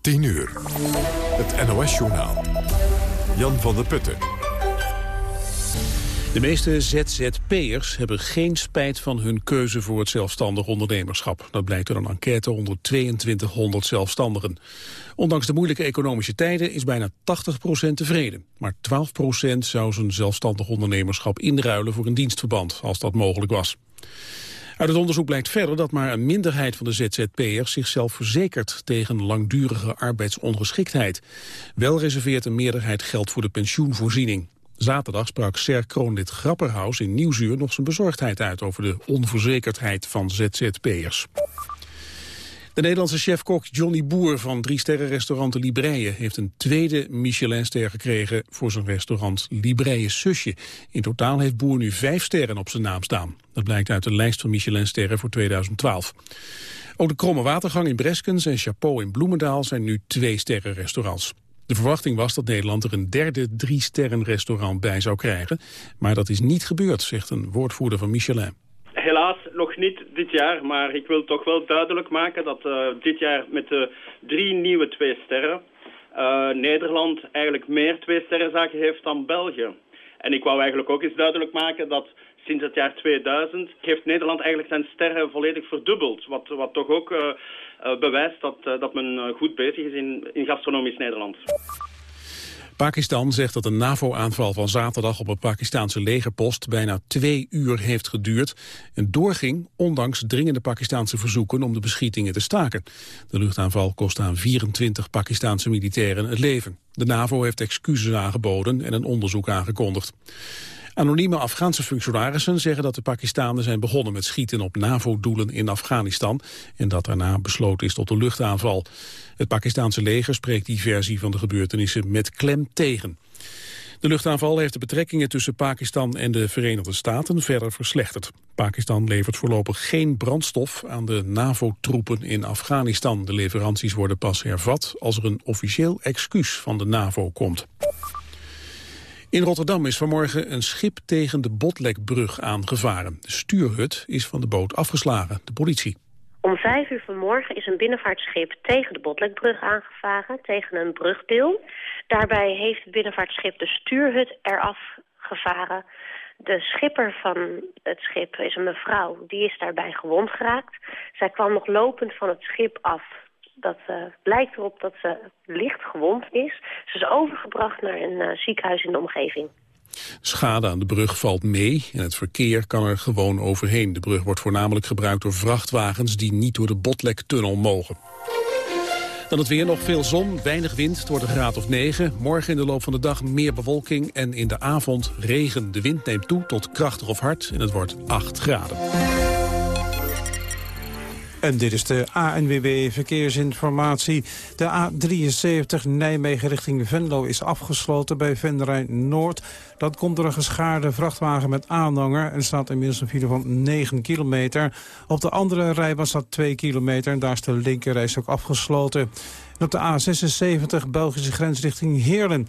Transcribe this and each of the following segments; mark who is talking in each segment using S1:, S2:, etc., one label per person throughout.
S1: 10 uur. Het NOS-journaal. Jan van der Putten.
S2: De meeste ZZP'ers hebben geen spijt van hun keuze voor het zelfstandig ondernemerschap. Dat blijkt uit een enquête onder 2200 zelfstandigen. Ondanks de moeilijke economische tijden is bijna 80% tevreden. Maar 12% zou zijn zelfstandig ondernemerschap inruilen voor een dienstverband, als dat mogelijk was. Uit het onderzoek blijkt verder dat maar een minderheid van de ZZP'ers zichzelf verzekert tegen langdurige arbeidsongeschiktheid. Wel reserveert een meerderheid geld voor de pensioenvoorziening. Zaterdag sprak Ser Kroonlid Grapperhaus in Nieuwsuur nog zijn bezorgdheid uit over de onverzekerdheid van ZZP'ers. De Nederlandse chefkok Johnny Boer van drie sterrenrestaurant Libreie heeft een tweede Michelinster gekregen voor zijn restaurant Libreie Susje. In totaal heeft Boer nu vijf sterren op zijn naam staan. Dat blijkt uit de lijst van Michelinsterren voor 2012. Ook de Kromme Watergang in Breskens en Chapeau in Bloemendaal zijn nu twee sterrenrestaurants. De verwachting was dat Nederland er een derde drie-sterren-restaurant bij zou krijgen. Maar dat is niet gebeurd, zegt een woordvoerder van Michelin.
S3: Dit jaar, maar ik wil toch wel duidelijk maken dat uh, dit jaar met de drie nieuwe twee sterren... Uh, Nederland eigenlijk meer twee sterrenzaken heeft dan België. En ik wou eigenlijk ook eens duidelijk maken dat sinds het jaar 2000 heeft Nederland eigenlijk zijn sterren volledig verdubbeld. Wat, wat toch ook uh, bewijst dat, dat men goed bezig is in, in gastronomisch Nederland.
S2: Pakistan zegt dat een NAVO-aanval van zaterdag op een Pakistanse legerpost bijna twee uur heeft geduurd en doorging ondanks dringende Pakistanse verzoeken om de beschietingen te staken. De luchtaanval kostte aan 24 Pakistanse militairen het leven. De NAVO heeft excuses aangeboden en een onderzoek aangekondigd. Anonieme Afghaanse functionarissen zeggen dat de Pakistanen zijn begonnen met schieten op NAVO-doelen in Afghanistan en dat daarna besloten is tot een luchtaanval. Het Pakistanse leger spreekt die versie van de gebeurtenissen met klem tegen. De luchtaanval heeft de betrekkingen tussen Pakistan en de Verenigde Staten verder verslechterd. Pakistan levert voorlopig geen brandstof aan de NAVO-troepen in Afghanistan. De leveranties worden pas hervat als er een officieel excuus van de NAVO komt. In Rotterdam is vanmorgen een schip tegen de Botlekbrug aangevaren. De stuurhut is van de boot afgeslagen, de politie.
S4: Om vijf uur vanmorgen is een binnenvaartschip tegen de Botlekbrug aangevaren, tegen een brugdeel. Daarbij heeft het binnenvaartschip de stuurhut eraf gevaren. De schipper van het schip is een mevrouw, die is daarbij gewond geraakt. Zij kwam nog lopend van het schip af dat uh, lijkt erop dat ze licht gewond is. Ze is overgebracht naar een uh, ziekenhuis in de omgeving.
S2: Schade aan de brug valt mee en het verkeer kan er gewoon overheen. De brug wordt voornamelijk gebruikt door vrachtwagens die niet door de Botlektunnel mogen. Dan het weer nog veel zon, weinig wind, het wordt een graad of 9. Morgen in de loop van de dag meer bewolking en in de avond regen. De wind neemt toe tot krachtig of hard en het wordt 8 graden.
S5: En dit is de ANWB Verkeersinformatie. De A73 Nijmegen richting Venlo is afgesloten bij Venrijn Noord. Dat komt door een geschaarde vrachtwagen met aanhanger... en staat inmiddels een file van 9 kilometer. Op de andere rijbaan staat 2 kilometer en daar is de linkerreis ook afgesloten. En op de A76 Belgische grens richting Heerlen.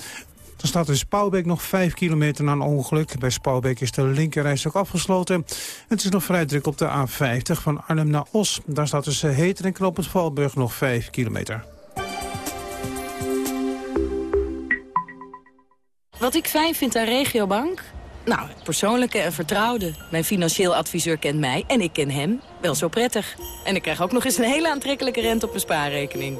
S5: Er staat in Spouwbeek nog 5 kilometer na een ongeluk. Bij Spouwbeek is de linkerreis ook afgesloten. Het is nog vrij druk op de A50 van Arnhem naar Os. Daar staat tussen Heter en Knoop Valburg nog 5 kilometer.
S6: Wat ik fijn vind aan Regiobank? Nou, het persoonlijke en vertrouwde. Mijn financieel adviseur kent mij en ik ken hem wel zo prettig. En ik krijg ook nog eens een hele aantrekkelijke rente op mijn spaarrekening.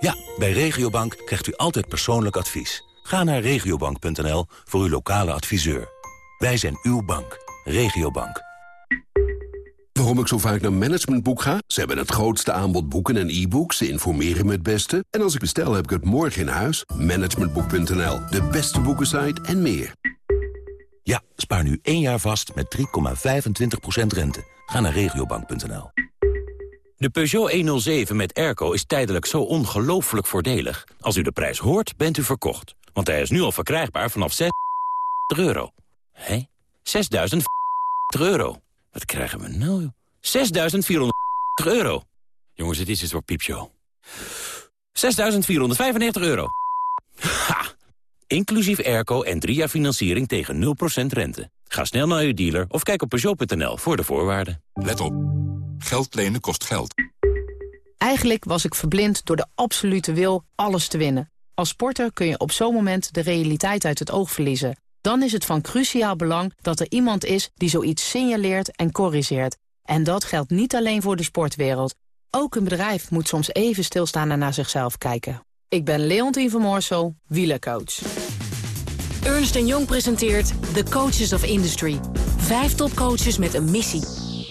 S7: Ja, bij Regiobank krijgt u altijd persoonlijk advies. Ga naar regiobank.nl voor uw lokale adviseur. Wij zijn uw bank. Regiobank.
S8: Waarom ik zo vaak naar Managementboek ga? Ze hebben het grootste aanbod boeken en e-books. Ze informeren me het beste. En als ik bestel, heb ik het morgen in huis. Managementboek.nl, de beste boekensite en meer.
S7: Ja, spaar nu één jaar vast met 3,25% rente. Ga naar regiobank.nl. De Peugeot 107 met airco is tijdelijk zo ongelooflijk voordelig. Als u de prijs hoort, bent u verkocht. Want hij is nu al verkrijgbaar vanaf 6 euro. Hé? 6.000 euro. Wat krijgen we nou? 6.400 euro. Jongens, het is een soort piepshow. 6.495 euro. Ha! Inclusief airco en drie jaar financiering tegen 0% rente. Ga snel naar uw dealer of kijk op Peugeot.nl voor de voorwaarden.
S1: Let op. Geld lenen kost geld.
S9: Eigenlijk was ik verblind door de absolute wil alles te winnen. Als sporter kun je op zo'n moment de realiteit uit het oog verliezen. Dan is het van cruciaal belang dat er iemand is die zoiets signaleert en corrigeert. En dat geldt niet alleen voor de sportwereld. Ook een bedrijf moet soms even stilstaan en naar zichzelf kijken. Ik ben Leontien van Moorsel, wielercoach.
S10: Ernst Jong presenteert The Coaches of Industry. Vijf topcoaches met een missie.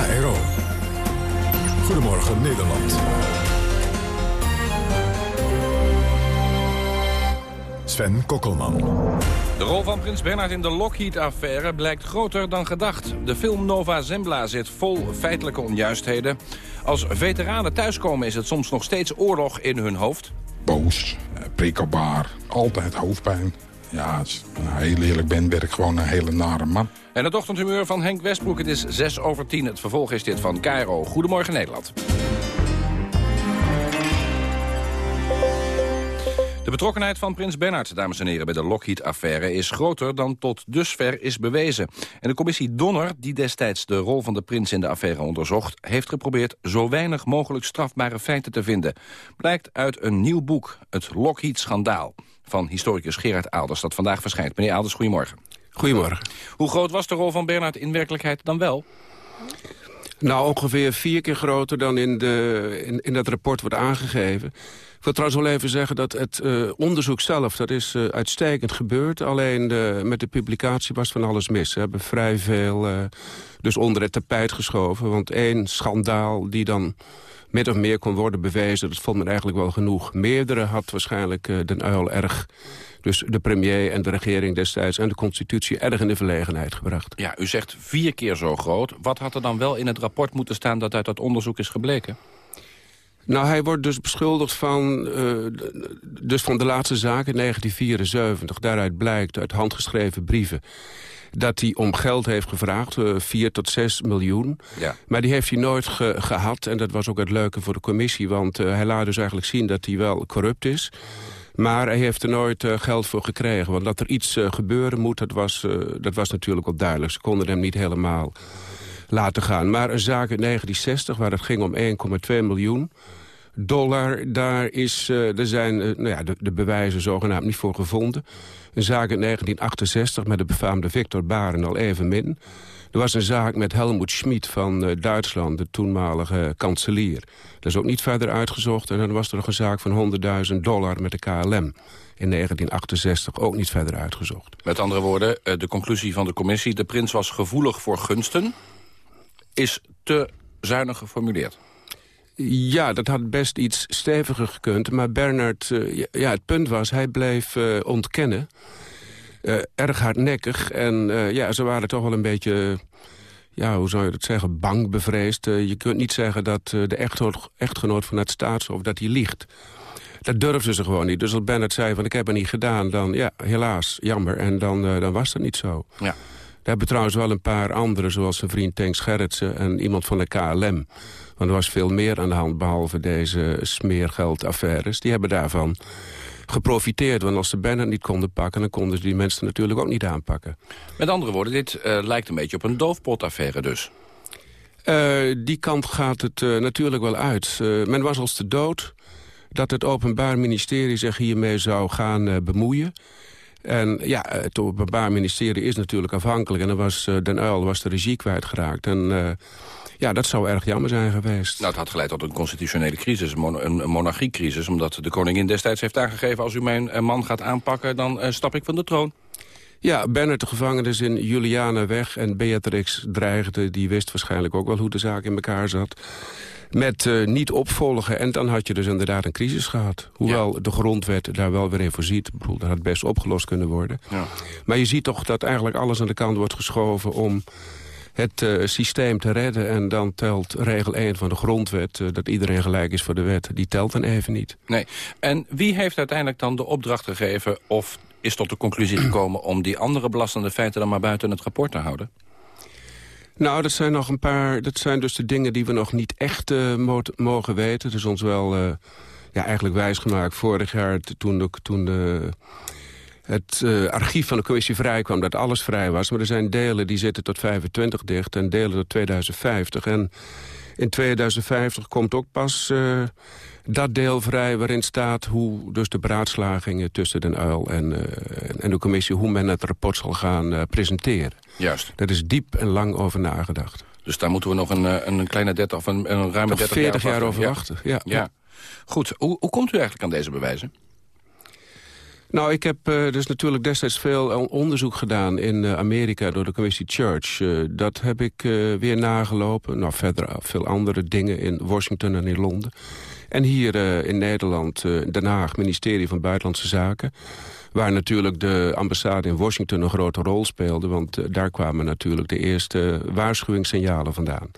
S1: KRO. Goedemorgen Nederland. Sven Kokkelman.
S11: De rol van prins Bernhard in de Lockheed-affaire blijkt groter dan gedacht. De film Nova Zembla zit vol feitelijke onjuistheden. Als veteranen thuiskomen is het soms nog steeds oorlog in hun hoofd.
S12: Boos, eh, prikkelbaar, altijd hoofdpijn. Ja, als ik heel eerlijk ben, ben ik gewoon een hele nare man.
S11: En het ochtendhumeur van Henk Westbroek, het is 6 over 10. Het vervolg is dit van Cairo. Goedemorgen Nederland. De betrokkenheid van prins Bernhard, dames en heren, bij de Lockheed-affaire is groter dan tot dusver is bewezen. En de commissie Donner, die destijds de rol van de prins in de affaire onderzocht, heeft geprobeerd zo weinig mogelijk strafbare feiten te vinden. Blijkt uit een nieuw boek, het Lockheed-schandaal, van historicus Gerard Aalders, dat vandaag verschijnt. Meneer Aalders, goedemorgen.
S13: Goedemorgen.
S11: Hoe groot was de rol van Bernhard in werkelijkheid dan wel?
S13: Nou, ongeveer vier keer groter dan in, de, in, in dat rapport wordt aangegeven. Ik wil trouwens wel even zeggen dat het uh, onderzoek zelf... dat is uh, uitstekend gebeurd. Alleen de, met de publicatie was van alles mis. Ze hebben vrij veel uh, dus onder het tapijt geschoven. Want één schandaal die dan met of meer kon worden bewezen... dat vond men eigenlijk wel genoeg. Meerdere had waarschijnlijk Den Uil erg dus de premier en de regering destijds en de constitutie erg in de verlegenheid gebracht.
S11: Ja, u zegt vier keer zo groot. Wat had er dan wel in het rapport moeten staan dat uit dat onderzoek is gebleken?
S13: Nou, hij wordt dus beschuldigd van, uh, dus van de laatste zaak in 1974. Daaruit blijkt, uit handgeschreven brieven dat hij om geld heeft gevraagd, uh, 4 tot 6 miljoen.
S11: Ja.
S13: Maar die heeft hij nooit ge gehad. En dat was ook het leuke voor de commissie, want uh, hij laat dus eigenlijk zien dat hij wel corrupt is. Maar hij heeft er nooit uh, geld voor gekregen. Want dat er iets uh, gebeuren moet, dat was, uh, dat was natuurlijk wel duidelijk. Ze konden hem niet helemaal laten gaan. Maar een zaak in 1960, waar het ging om 1,2 miljoen dollar... daar, is, er zijn nou ja, de, bewijzen zogenaamd niet voor gevonden. Een zaak in 1968 met de befaamde Victor Baren al even min. Er was een zaak met Helmut Schmid van uh, Duitsland, de toenmalige kanselier. Dat is ook niet verder uitgezocht. En dan was er nog een zaak van 100.000 dollar met de KLM. In 1968 ook niet verder uitgezocht.
S11: Met andere woorden, de conclusie van de commissie... de prins was gevoelig voor gunsten, is te zuinig geformuleerd.
S13: Ja, dat had best iets steviger gekund. Maar Bernard, uh, ja, het punt was, hij bleef uh, ontkennen. Uh, erg hardnekkig. En ja, ze waren toch wel een beetje, ja, hoe zou je dat zeggen, bang bevreesd. Je kunt niet zeggen dat de echtgenoot, echtgenoot van het staatshoofd dat hij liegt. Dat durfden ze gewoon niet. Dus als Bennett zei van ik heb het niet gedaan, dan ja, helaas, jammer. En dan, dan was het niet zo.
S11: Ja.
S13: Hebben trouwens wel een paar anderen, zoals zijn vriend Tank Gerritsen... en iemand van de KLM. Want er was veel meer aan de hand, behalve deze smeergeldaffaires. Die hebben daarvan geprofiteerd. Want als ze Bennett niet konden pakken... dan konden ze die mensen natuurlijk ook niet aanpakken.
S11: Met andere woorden, dit uh, lijkt een beetje op een doofpotaffaire dus.
S13: Uh, die kant gaat het uh, natuurlijk wel uit. men was als te dood dat het Openbaar Ministerie zich hiermee zou gaan bemoeien. En ja, het Openbaar Ministerie is natuurlijk afhankelijk. En dan was Den Uil was de regie kwijtgeraakt. En ja, dat zou erg jammer zijn geweest.
S11: Nou, het had geleid tot een constitutionele crisis, een, monarchiecrisis... omdat de koningin destijds heeft aangegeven... als u mijn man gaat aanpakken, dan stap ik van de troon.
S13: Ja, Bernard de gevangenis in Juliana weg en Beatrix dreigde... die wist waarschijnlijk ook wel hoe de zaak in elkaar zat met uh, niet opvolgen. En dan had je dus inderdaad een crisis gehad. Hoewel ja. de grondwet daar wel weer in voorziet. Ik bedoel, dat had best opgelost kunnen worden.
S11: Ja.
S13: Maar je ziet toch dat eigenlijk alles aan de kant wordt geschoven... om het uh, systeem te redden. En dan telt regel 1 van de grondwet, uh, dat iedereen gelijk is voor de wet. Die telt dan even niet.
S11: Nee. En wie heeft uiteindelijk dan de opdracht gegeven... of is tot de conclusie gekomen om die andere belastende feiten... dan maar buiten het rapport te houden?
S13: Nou, dat zijn nog een paar. Dat zijn dus de dingen die we nog niet echt uh, mogen weten. Het is ons wel uh, ja, eigenlijk wijsgemaakt vorig jaar toen, de, toen het uh, archief van de commissie vrij kwam, dat alles vrij was. Maar er zijn delen die zitten tot 25 dicht en delen tot 2050. En in 2050 komt ook pas dat deel vrij waarin staat hoe dus de beraadslagingen tussen Den Uil en, uh, en de commissie... hoe men het rapport zal gaan uh, presenteren.
S11: Juist.
S13: Daar is diep en lang over nagedacht.
S11: Dus daar moeten we nog een, eh, een kleine 30 of een, een ruime
S13: Toch
S11: 30
S13: 40
S11: jaar,
S13: jaar over wachten. Ja.
S11: ja. Goed, hoe, hoe komt u eigenlijk aan deze bewijzen?
S13: Nou, ik heb uh, dus natuurlijk destijds veel onderzoek gedaan in uh, Amerika door de commissie Church. Uh, dat heb ik weer nagelopen. Nou, verder veel andere dingen in Washington en in Londen. En hier in Nederland, Den Haag, ministerie van Buitenlandse Zaken. Waar natuurlijk de ambassade in Washington een grote rol speelde. Want daar kwamen natuurlijk de eerste waarschuwingssignalen vandaan.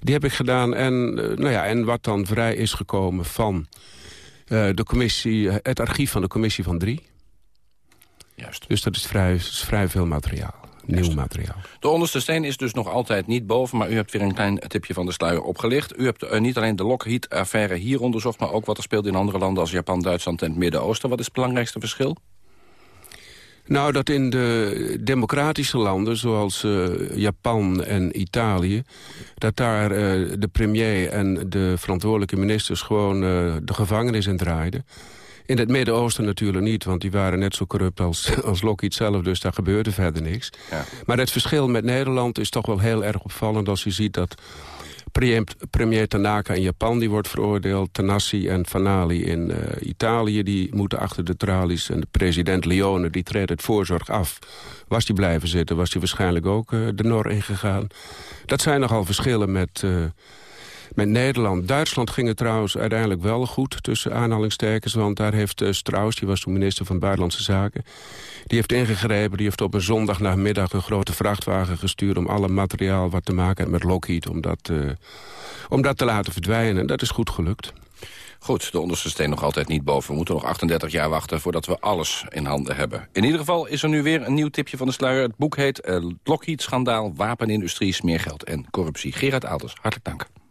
S13: Die heb ik gedaan. En, nou ja, en wat dan vrij is gekomen van de commissie, het archief van de commissie van drie.
S11: Juist.
S13: Dus dat is vrij, is vrij veel materiaal.
S11: Juist.
S13: Nieuw materiaal.
S11: De onderste steen is dus nog altijd niet boven... maar u hebt weer een klein tipje van de sluier opgelicht. U hebt uh, niet alleen de Lockheed-affaire hier onderzocht... maar ook wat er speelt in andere landen als Japan, Duitsland en het Midden-Oosten. Wat is het belangrijkste verschil?
S13: Nou, dat in de democratische landen, zoals uh, Japan en Italië... dat daar uh, de premier en de verantwoordelijke ministers... gewoon de gevangenis in draaiden. In het Midden-Oosten natuurlijk niet, want die waren net zo corrupt als, als Lockheed zelf... dus daar gebeurde verder niks.
S11: Ja.
S13: Maar het verschil met Nederland is toch wel heel erg opvallend... als je ziet dat premier Tanaka in Japan die wordt veroordeeld. Tanassi en Fanali in uh, Italië die moeten achter de tralies. En de president Leone die treedt het voorzorg af. Was die blijven zitten, was hij waarschijnlijk ook uh, de Nor ingegaan. Dat zijn nogal verschillen met, uh, met Nederland. Duitsland ging het trouwens uiteindelijk wel goed tussen aanhalingstekens. Want daar heeft Strauss, die was toen minister van Buitenlandse Zaken... die heeft ingegrepen, die heeft op een zondagnamiddag... een grote vrachtwagen gestuurd om alle materiaal wat te maken heeft met Lockheed... om dat, uh, om dat te laten verdwijnen. En dat is goed gelukt.
S11: Goed, de onderste steen nog altijd niet boven. We moeten nog 38 jaar wachten voordat we alles in handen hebben. In ieder geval is er nu weer een nieuw tipje van de sluier. Het boek heet uh, Lockheed-schandaal, wapenindustrie, smeergeld en corruptie. Gerard Aalders, hartelijk dank.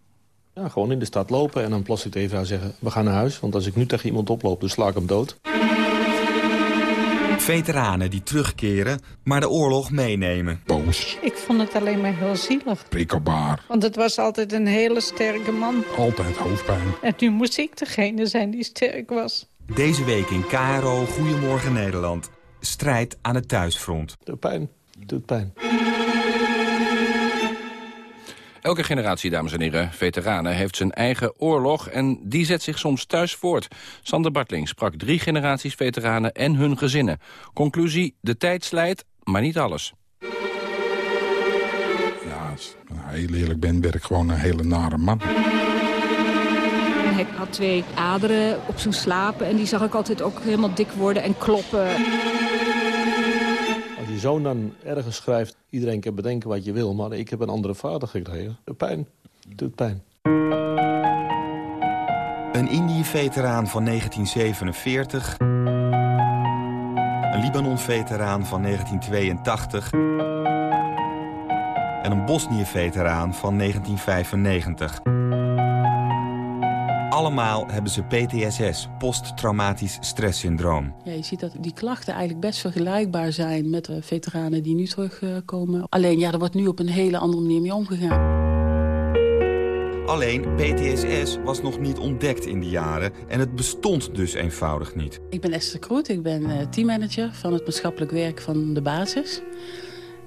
S14: Ja, gewoon in de stad lopen en dan plastic tegen haar zeggen... we gaan naar huis, want als ik nu tegen iemand oploop, dan sla ik hem dood.
S15: Veteranen die terugkeren, maar de oorlog meenemen.
S12: Boos.
S16: Ik vond het alleen maar heel zielig.
S12: Prikkelbaar.
S16: Want het was altijd een hele sterke man.
S12: Altijd hoofdpijn.
S16: En nu moest ik degene zijn die sterk was.
S15: Deze week in KRO Goedemorgen Nederland. Strijd aan het thuisfront.
S14: De pijn. Doet pijn.
S11: Elke generatie, dames en heren, veteranen, heeft zijn eigen oorlog... en die zet zich soms thuis voort. Sander Bartling sprak drie generaties veteranen en hun gezinnen. Conclusie, de tijd slijt, maar niet alles.
S12: Ja, als ik heel eerlijk ben, ben ik gewoon een hele nare man.
S17: Hij had twee aderen op zijn slapen en die zag ik altijd ook helemaal dik worden en kloppen.
S14: Je zoon dan ergens schrijft, iedereen kan bedenken wat je wil... maar ik heb een andere vader gekregen. Pijn doet pijn.
S15: Een Indië-veteraan van 1947. Een Libanon-veteraan van 1982. En een Bosnië-veteraan van 1995. Allemaal hebben ze PTSS, posttraumatisch stresssyndroom.
S18: Ja, je ziet dat die klachten eigenlijk best vergelijkbaar zijn met de veteranen die nu terugkomen. Alleen ja, er wordt nu op een hele andere manier mee omgegaan.
S15: Alleen PTSS was nog niet ontdekt in die jaren en het bestond dus eenvoudig niet.
S18: Ik ben Esther Kroet, ik ben uh, teammanager van het maatschappelijk werk van de basis.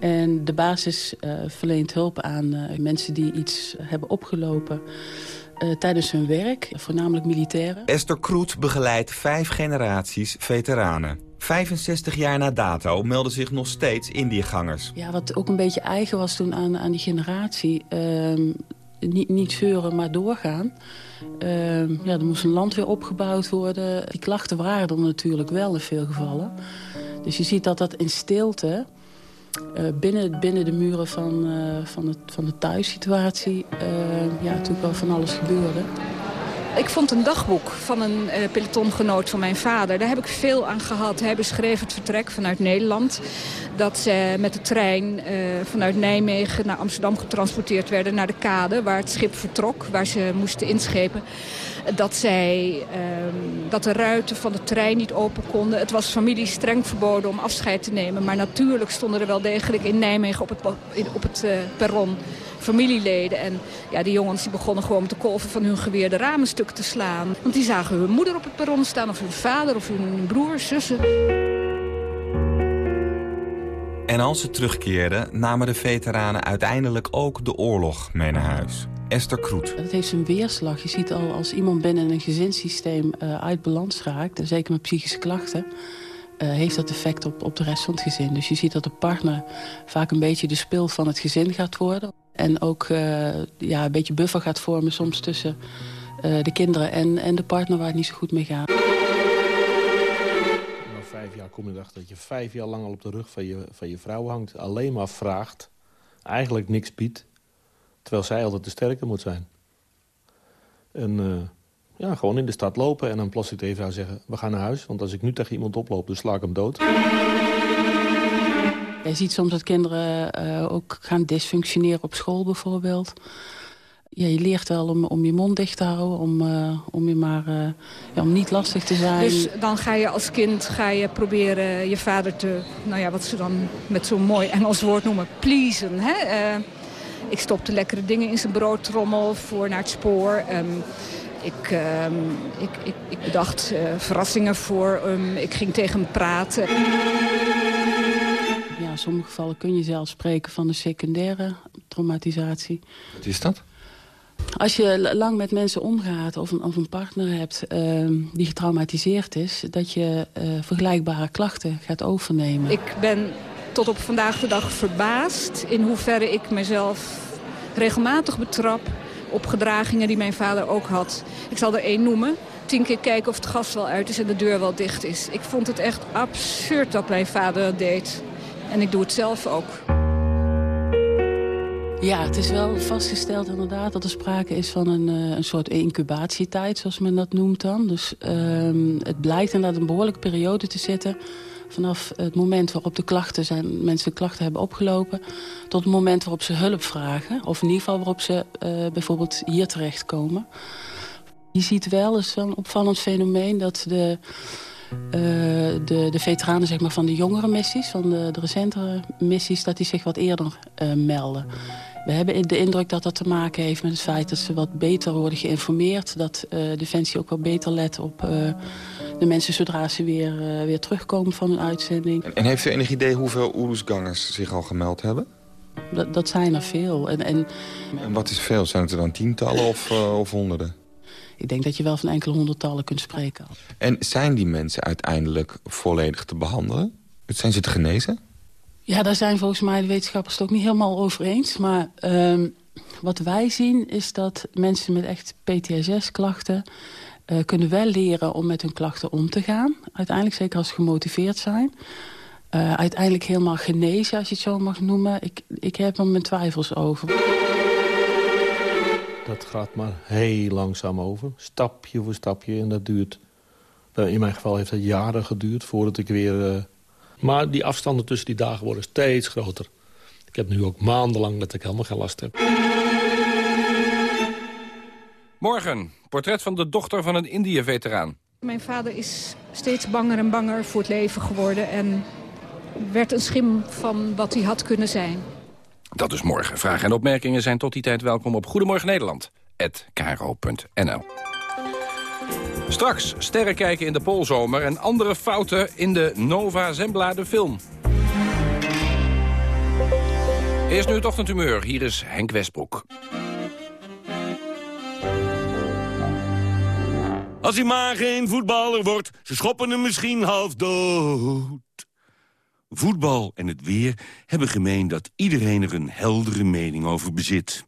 S18: En de basis uh, verleent hulp aan uh, mensen die iets hebben opgelopen... Uh, tijdens hun werk, voornamelijk militairen.
S15: Esther Kroet begeleidt vijf generaties veteranen. 65 jaar na dato melden zich nog steeds Indiëgangers.
S18: Ja, wat ook een beetje eigen was toen aan, aan die generatie... Uh, niet, niet zeuren, maar doorgaan. Uh, ja, er moest een land weer opgebouwd worden. Die klachten waren er natuurlijk wel in veel gevallen. Dus je ziet dat dat in stilte binnen, binnen de muren van, van, het, van de thuissituatie ja, natuurlijk wel van alles gebeurde.
S17: Ik vond een dagboek van een uh, pelotongenoot van mijn vader. Daar heb ik veel aan gehad. Hij beschreef het vertrek vanuit Nederland. Dat ze met de trein vanuit Nijmegen naar Amsterdam getransporteerd werden... naar de kade waar het schip vertrok, waar ze moesten inschepen. Dat, zij, uh, dat de ruiten van de trein niet open konden. Het was familie streng verboden om afscheid te nemen. Maar natuurlijk stonden er wel degelijk in Nijmegen op het, op het uh, perron familieleden. En ja, die jongens die begonnen gewoon de kolven van hun geweer de ramen stuk te slaan. Want die zagen hun moeder op het perron staan, of hun vader, of hun broer, zussen.
S15: En als ze terugkeerden, namen de veteranen uiteindelijk ook de oorlog mee naar huis. Esther Kroet.
S18: Het heeft een weerslag. Je ziet al als iemand binnen een gezinssysteem uh, uit balans raakt... en zeker met psychische klachten... Uh, heeft dat effect op, op de rest van het gezin. Dus je ziet dat de partner vaak een beetje de spil van het gezin gaat worden. En ook uh, ja, een beetje buffer gaat vormen soms tussen uh, de kinderen en, en de partner waar het niet zo goed mee gaat.
S14: Na vijf jaar kom je erachter dat je vijf jaar lang al op de rug van je, van je vrouw hangt. Alleen maar vraagt. Eigenlijk niks biedt. Terwijl zij altijd de sterke moet zijn. En uh, ja, gewoon in de stad lopen en dan plots tegen haar zeggen... we gaan naar huis, want als ik nu tegen iemand oploop, dan sla ik hem dood.
S18: Je ziet soms dat kinderen uh, ook gaan dysfunctioneren op school bijvoorbeeld. Ja, je leert wel om, om je mond dicht te houden, om, uh, om, je maar, uh, ja, om niet lastig te zijn.
S17: Dus dan ga je als kind ga je proberen je vader te, nou ja, wat ze dan met zo'n mooi Engels woord noemen, pleasen. Hè? Ik stopte lekkere dingen in zijn broodtrommel voor naar het spoor. Um, ik, uh, ik, ik, ik, bedacht uh, verrassingen voor hem. Ik ging tegen hem praten.
S18: Ja, in sommige gevallen kun je zelfs spreken van een secundaire traumatisatie.
S11: Wat is dat?
S18: Als je lang met mensen omgaat of een, of een partner hebt uh, die getraumatiseerd is... dat je uh, vergelijkbare klachten gaat overnemen.
S17: Ik ben tot op vandaag de dag verbaasd in hoeverre ik mezelf regelmatig betrap op gedragingen die mijn vader ook had. Ik zal er één noemen. Tien keer kijken of het gas wel uit is en de deur wel dicht is. Ik vond het echt absurd dat mijn vader dat deed. En ik doe het zelf ook.
S18: Ja, het is wel vastgesteld inderdaad dat er sprake is van een, uh, een soort incubatietijd, zoals men dat noemt dan. Dus uh, het blijkt inderdaad een behoorlijke periode te zitten vanaf het moment waarop de klachten zijn, mensen klachten hebben opgelopen... tot het moment waarop ze hulp vragen. Of in ieder geval waarop ze uh, bijvoorbeeld hier terechtkomen. Je ziet wel, is wel een opvallend fenomeen... dat de, uh, de, de veteranen zeg maar, van de jongere missies, van de, recentere missies... dat die zich wat eerder uh, melden. We hebben de indruk dat dat te maken heeft met het feit dat ze wat beter worden geïnformeerd. Dat Defensie ook wat beter let op de mensen zodra ze weer, uh, weer terugkomen van hun uitzending.
S15: En, heeft u enig idee hoeveel Oeruzgangers zich al gemeld hebben?
S18: Dat, dat zijn er veel. En, en,
S15: en wat is veel? Zijn het er dan tientallen of, of honderden?
S18: Ik denk dat je wel van enkele honderdtallen kunt spreken.
S15: En zijn die mensen uiteindelijk volledig te behandelen? Zijn ze te genezen?
S18: Ja, daar zijn volgens mij de wetenschappers het ook niet helemaal over eens. Maar um, wat wij zien is dat mensen met echt PTSS-klachten... Uh, kunnen wel leren om met hun klachten om te gaan. Uiteindelijk, zeker als ze gemotiveerd zijn. Uh, uiteindelijk helemaal genezen, als je het zo mag noemen. Ik, ik heb er mijn twijfels over.
S14: Dat gaat maar heel langzaam over. Stapje voor stapje. En dat duurt... In mijn geval heeft dat jaren geduurd voordat ik weer... Maar die afstanden tussen die dagen worden steeds groter. Ik heb nu ook maandenlang dat ik helemaal geen last heb.
S11: Morgen, portret van de dochter van een Indië-veteraan.
S17: Mijn vader is steeds banger en banger voor het leven geworden... en werd een schim van wat hij had kunnen zijn.
S11: Dat is morgen. Vragen en opmerkingen zijn tot die tijd welkom op Goedemorgen Nederland. Straks sterren kijken in de Poolzomer en andere fouten in de Nova Zembla de film. Eerst nu het ochtendhumeur. Hier is Henk Westbroek.
S19: Als hij maar geen voetballer wordt, ze schoppen hem misschien half dood. Voetbal en het weer hebben gemeen dat iedereen er een heldere mening over bezit.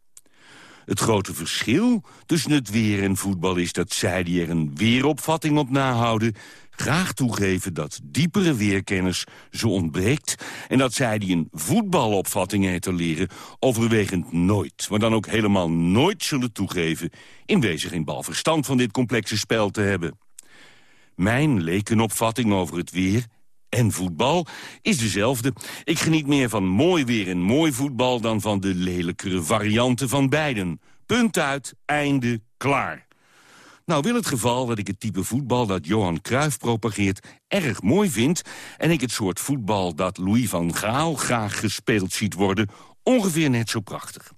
S19: Het grote verschil tussen het weer en voetbal is dat zij die er een weeropvatting op nahouden... graag toegeven dat diepere weerkennis ze ontbreekt... en dat zij die een voetbalopvatting etaleren overwegend nooit... maar dan ook helemaal nooit zullen toegeven... in wezen geen balverstand van dit complexe spel te hebben. Mijn lekenopvatting over het weer en voetbal is dezelfde. Ik geniet meer van mooi weer en mooi voetbal... dan van de lelijkere varianten van beiden. Punt uit, einde, klaar. Nou wil het geval dat ik het type voetbal dat Johan Cruijff propageert erg mooi vind... en ik het soort voetbal dat Louis van Gaal graag gespeeld ziet worden... ongeveer net zo prachtig.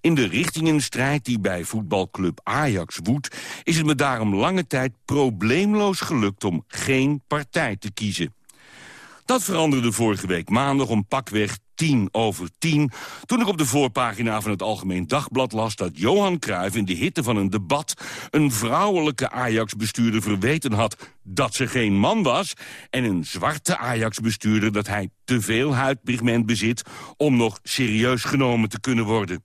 S19: In de richtingenstrijd die bij voetbalclub Ajax woedt... is het me daarom lange tijd probleemloos gelukt om geen partij te kiezen. Dat veranderde vorige week maandag om pakweg tien over tien... toen ik op de voorpagina van het Algemeen Dagblad las... dat Johan Cruijff in de hitte van een debat... een vrouwelijke Ajax-bestuurder verweten had dat ze geen man was... en een zwarte Ajax-bestuurder dat hij te veel huidpigment bezit... om nog serieus genomen te kunnen worden.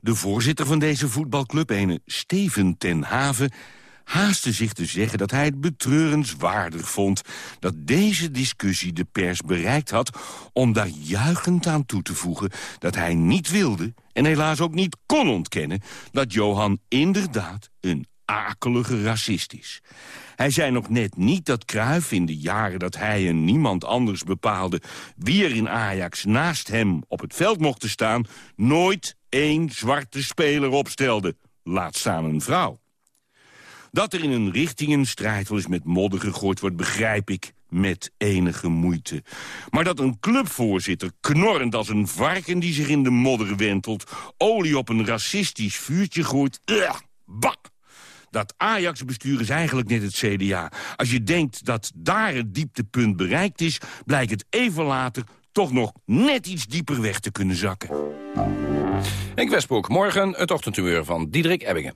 S19: De voorzitter van deze voetbalclub, ene Steven ten Haven haastte zich te zeggen dat hij het betreurenswaardig vond... dat deze discussie de pers bereikt had om daar juichend aan toe te voegen... dat hij niet wilde en helaas ook niet kon ontkennen... dat Johan inderdaad een akelige racist is. Hij zei nog net niet dat Cruijff in de jaren dat hij en niemand anders bepaalde... wie er in Ajax naast hem op het veld mochten staan... nooit één zwarte speler opstelde, laat staan een vrouw. Dat er in een richtingenstrijd wel eens met modder gegooid wordt, begrijp ik met enige moeite. Maar dat een clubvoorzitter, knorrend als een varken die zich in de modder wentelt... olie op een racistisch vuurtje gooit, uh, bak! Dat Ajax-bestuur is eigenlijk net het CDA. Als je denkt dat daar het dieptepunt bereikt is... blijkt het even later toch nog net iets dieper weg te kunnen zakken.
S11: Henk Westbroek, morgen het ochtendtumeur van Diederik Ebbingen.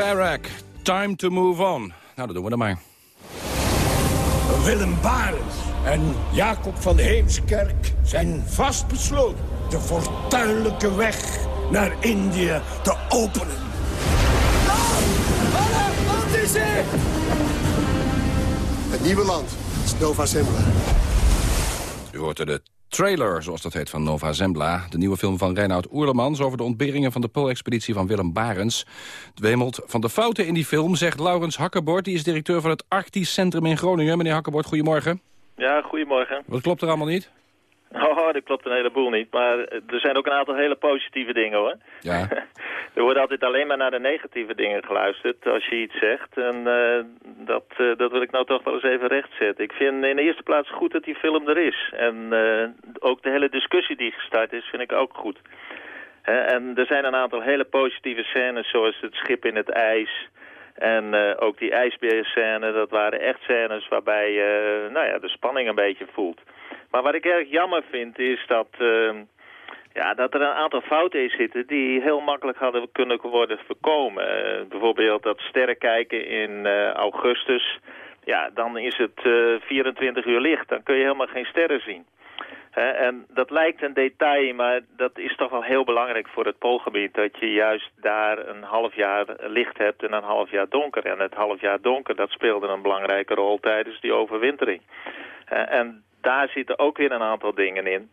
S11: Kerouac, Time to Move On. Nou, dat doen we dan maar.
S20: Willem Barens en Jacob van Heemskerk zijn vastbesloten... de fortuinlijke weg naar Indië te openen.
S21: Wat is er?
S22: Het nieuwe land is Nova Zembla.
S11: U hoort er de trailer, zoals dat heet, van Nova Zembla. De nieuwe film van Reinoud Oerlemans over de ontberingen van de Poolexpeditie van Willem Barens. Het wemelt van de fouten in die film, zegt Laurens Hakkebord. Die is directeur van het Arctisch Centrum in Groningen. Meneer Hakkebord, goedemorgen.
S23: Ja, goedemorgen.
S11: Wat klopt er allemaal niet?
S23: Oh, dat klopt een heleboel niet. Maar er zijn ook een aantal hele positieve dingen, hoor.
S11: Ja.
S23: er wordt altijd alleen maar naar de negatieve dingen geluisterd als je iets zegt. En uh, dat, uh, dat wil ik nou toch wel eens even rechtzetten. Ik vind in de eerste plaats goed dat die film er is. En uh, ook de hele discussie die gestart is, vind ik ook goed. En er zijn een aantal hele positieve scènes, zoals het schip in het ijs... En ook die ijsbeerscène, dat waren echt scènes waarbij je nou ja, de spanning een beetje voelt. Maar wat ik erg jammer vind is dat, ja, dat er een aantal fouten in zitten die heel makkelijk hadden kunnen worden voorkomen. Uh, bijvoorbeeld dat sterrenkijken in uh, augustus, ja, dan is het 24 uur licht. Dan kun je helemaal geen sterren zien. En dat lijkt een detail, maar dat is toch wel heel belangrijk voor het Poolgebied. Dat je juist daar een half jaar licht hebt en een half jaar donker. En het half jaar donker, dat speelde een belangrijke rol tijdens die overwintering. En daar zitten ook weer een aantal dingen in.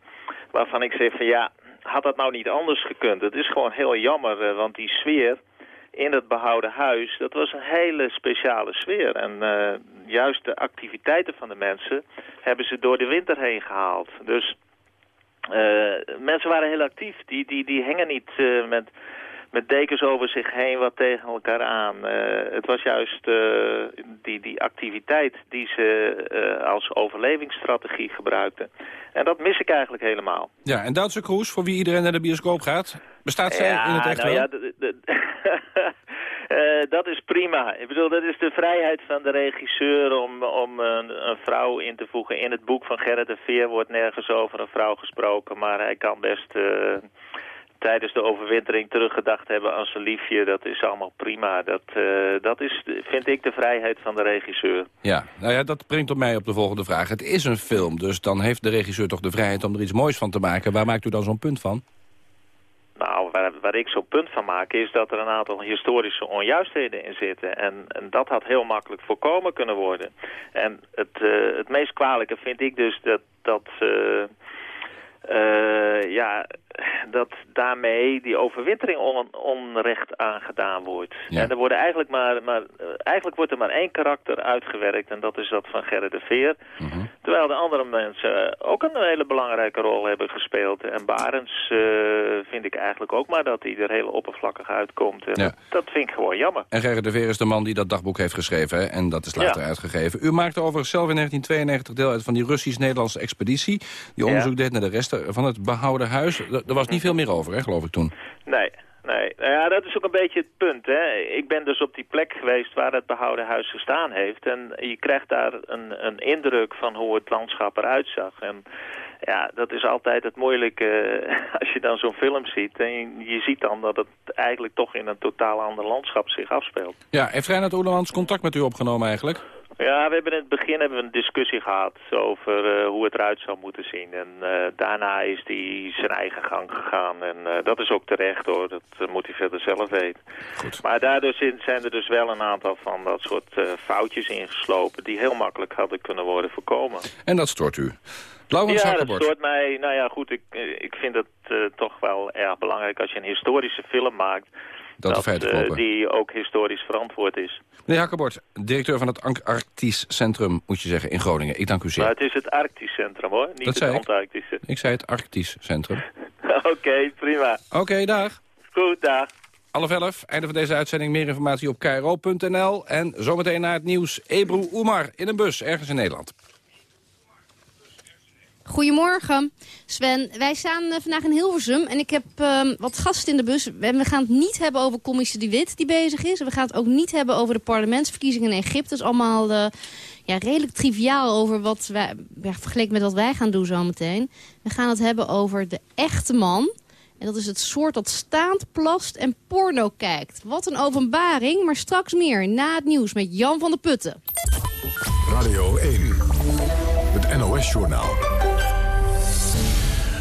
S23: Waarvan ik zeg van ja, had dat nou niet anders gekund? Het is gewoon heel jammer, want die sfeer in het behouden huis, dat was een hele speciale sfeer. En uh, juist de activiteiten van de mensen hebben ze door de winter heen gehaald. Dus uh, mensen waren heel actief. Die, die, die hengen niet met, met dekens over zich heen wat tegen elkaar aan. het was juist die, die activiteit die ze als overlevingsstrategie gebruikten. En dat mis ik eigenlijk helemaal.
S11: Ja, en Duitse Kroes, voor wie iedereen naar de bioscoop gaat, bestaat zij
S23: ja,
S11: in het echt
S23: nou
S11: wel?
S23: Ja, de, de, dat is prima. Ik bedoel, dat is de vrijheid van de regisseur om, om een, een, vrouw in te voegen. In het boek van Gerrit de Veer wordt nergens over een vrouw gesproken, maar hij kan best... Tijdens de overwintering teruggedacht hebben aan zijn liefje. Dat is allemaal prima. Dat, uh, dat is, vind ik, de vrijheid van de regisseur.
S11: Ja, nou ja, dat brengt op mij op de volgende vraag. Het is een film, dus dan heeft de regisseur toch de vrijheid om er iets moois van te maken. Waar maakt u dan zo'n punt van?
S23: Nou, waar, waar ik zo'n punt van maak is dat er een aantal historische onjuistheden in zitten. En, en dat had heel makkelijk voorkomen kunnen worden. En het, uh, het meest kwalijke vind ik dus dat... dat uh, ja, dat daarmee die overwintering on, onrecht aangedaan wordt. Ja. En er worden eigenlijk maar, maar, eigenlijk wordt er maar één karakter uitgewerkt en dat is dat van Gerrit de Veer. Mm -hmm. Terwijl de andere mensen ook een hele belangrijke rol hebben gespeeld. En Barends uh, vind ik eigenlijk ook maar dat hij er heel oppervlakkig uitkomt. En ja. dat vind ik gewoon jammer.
S11: En Gerrit de Veer is de man die dat dagboek heeft geschreven hè? en dat is later ja. uitgegeven. U maakte overigens zelf in 1992 deel uit van die Russisch-Nederlandse expeditie. Die onderzoek deed naar de resten van het behouden huis. Er was niet veel meer over, hè, geloof ik toen.
S23: Nee, nee. Nou ja, dat is ook een beetje het punt. Hè. Ik ben dus op die plek geweest waar het behouden huis gestaan heeft. En je krijgt daar een, een indruk van hoe het landschap eruit zag. En ja, dat is altijd het moeilijke als je dan zo'n film ziet. En je ziet dan dat het eigenlijk toch in een totaal ander landschap zich afspeelt.
S11: Ja, heeft Reinhard Oerlemans contact met u opgenomen eigenlijk?
S23: Ja, we hebben in het begin hebben we een discussie gehad over uh, hoe het eruit zou moeten zien. En uh, daarna is hij zijn eigen gang gegaan. En uh, dat is ook terecht hoor, dat moet hij verder zelf weten.
S11: Goed.
S23: Maar daardoor zijn er dus wel een aantal van dat soort foutjes ingeslopen... die heel makkelijk hadden kunnen worden voorkomen.
S11: En dat stoort u? Laurens
S23: ja, dat stoort mij. Nou ja, goed, ik, ik vind het toch wel erg belangrijk als je een historische film maakt...
S11: Dat,
S23: dat
S11: de feiten kloppen.
S23: die ook historisch verantwoord is.
S11: Meneer Hakkebord, directeur van het Arctisch Centrum, moet je zeggen, in Groningen. Ik dank u zeer.
S23: Maar het is het Arctisch Centrum, hoor. Niet
S11: dat
S23: het
S11: zei
S23: Antarctische.
S11: Ik. ik zei het Arctisch Centrum.
S23: Oké, okay, prima.
S11: Oké, okay, dag.
S23: Goed, dag.
S11: Half elf, einde van deze uitzending. Meer informatie op kro.nl. En zometeen naar het nieuws Ebru Oemar in een bus, ergens in Nederland.
S24: Goedemorgen. Sven, wij staan uh, vandaag in Hilversum en ik heb uh, wat gasten in de bus. We gaan het niet hebben over commissie De Wit die bezig is. We gaan het ook niet hebben over de parlementsverkiezingen in Egypte. Dat is allemaal uh, ja, redelijk triviaal over wat wij, vergeleken met wat wij gaan doen zometeen. We gaan het hebben over de echte man. En dat is het soort dat staand, plast en porno kijkt. Wat een openbaring, maar straks meer na het nieuws met Jan van der Putten.
S1: Radio 1, het NOS-journaal.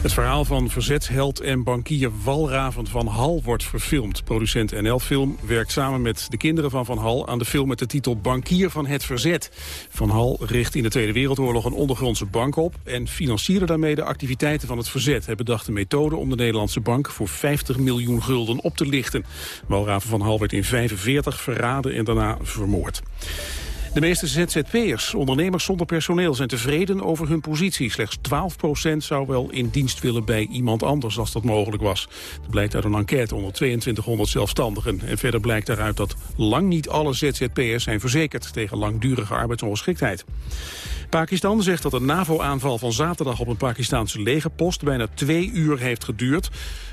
S2: Het verhaal van verzetsheld en bankier Walraven van Hal wordt verfilmd. Producent NL Film werkt samen met de kinderen van Van Hal... aan de film met de titel Bankier van het Verzet. Van Hal richt in de Tweede Wereldoorlog een ondergrondse bank op... en financierde daarmee de activiteiten van het verzet. Hij bedacht een methode om de Nederlandse bank voor 50 miljoen gulden op te lichten. Walraven van Hal werd in 45 verraden en daarna vermoord. De meeste ZZP'ers, ondernemers zonder personeel, zijn tevreden over hun positie. Slechts 12% zou wel in dienst willen bij iemand anders als dat mogelijk was. Dat blijkt uit een enquête onder 2200 zelfstandigen. En verder blijkt daaruit dat lang niet alle ZZP'ers zijn verzekerd tegen langdurige arbeidsongeschiktheid. Pakistan zegt dat een NAVO-aanval van zaterdag op een Pakistanse legerpost bijna twee uur heeft geduurd.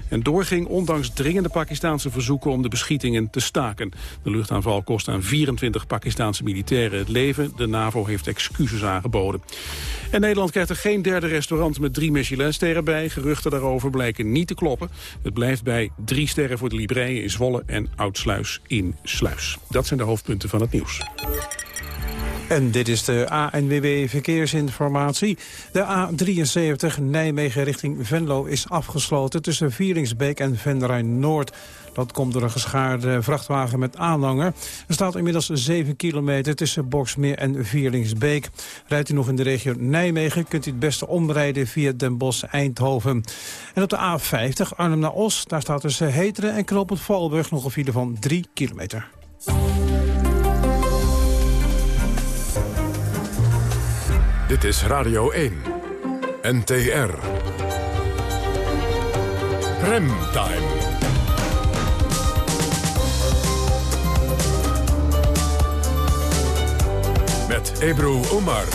S2: En doorging ondanks dringende Pakistanse verzoeken om de beschietingen te staken. De luchtaanval kost aan 24 Pakistanse militairen het leven. De NAVO heeft excuses aangeboden. En Nederland krijgt er geen derde restaurant met drie Michelin-sterren bij. Geruchten daarover blijken niet te kloppen. Het blijft bij drie sterren voor de Libreien in Zwolle en Oudsluis in Sluis. Dat zijn de hoofdpunten van het nieuws. En dit is de ANWB Verkeersinformatie. De A73 Nijmegen richting Venlo is afgesloten tussen Vieringsbeek en Venrijn Noord. Dat komt door een geschaarde vrachtwagen met aanhanger. Er staat inmiddels 7 kilometer tussen Boksmeer en Vierlingsbeek. Rijdt u nog in de regio Nijmegen, kunt u het beste omrijden via Den Bosch-Eindhoven. En op de A50 Arnhem naar Os, daar staat tussen Heteren en Knoopend Valburg nog een file van 3 kilometer.
S1: Dit is Radio 1. NTR. Remtime. Met Ebru Omar.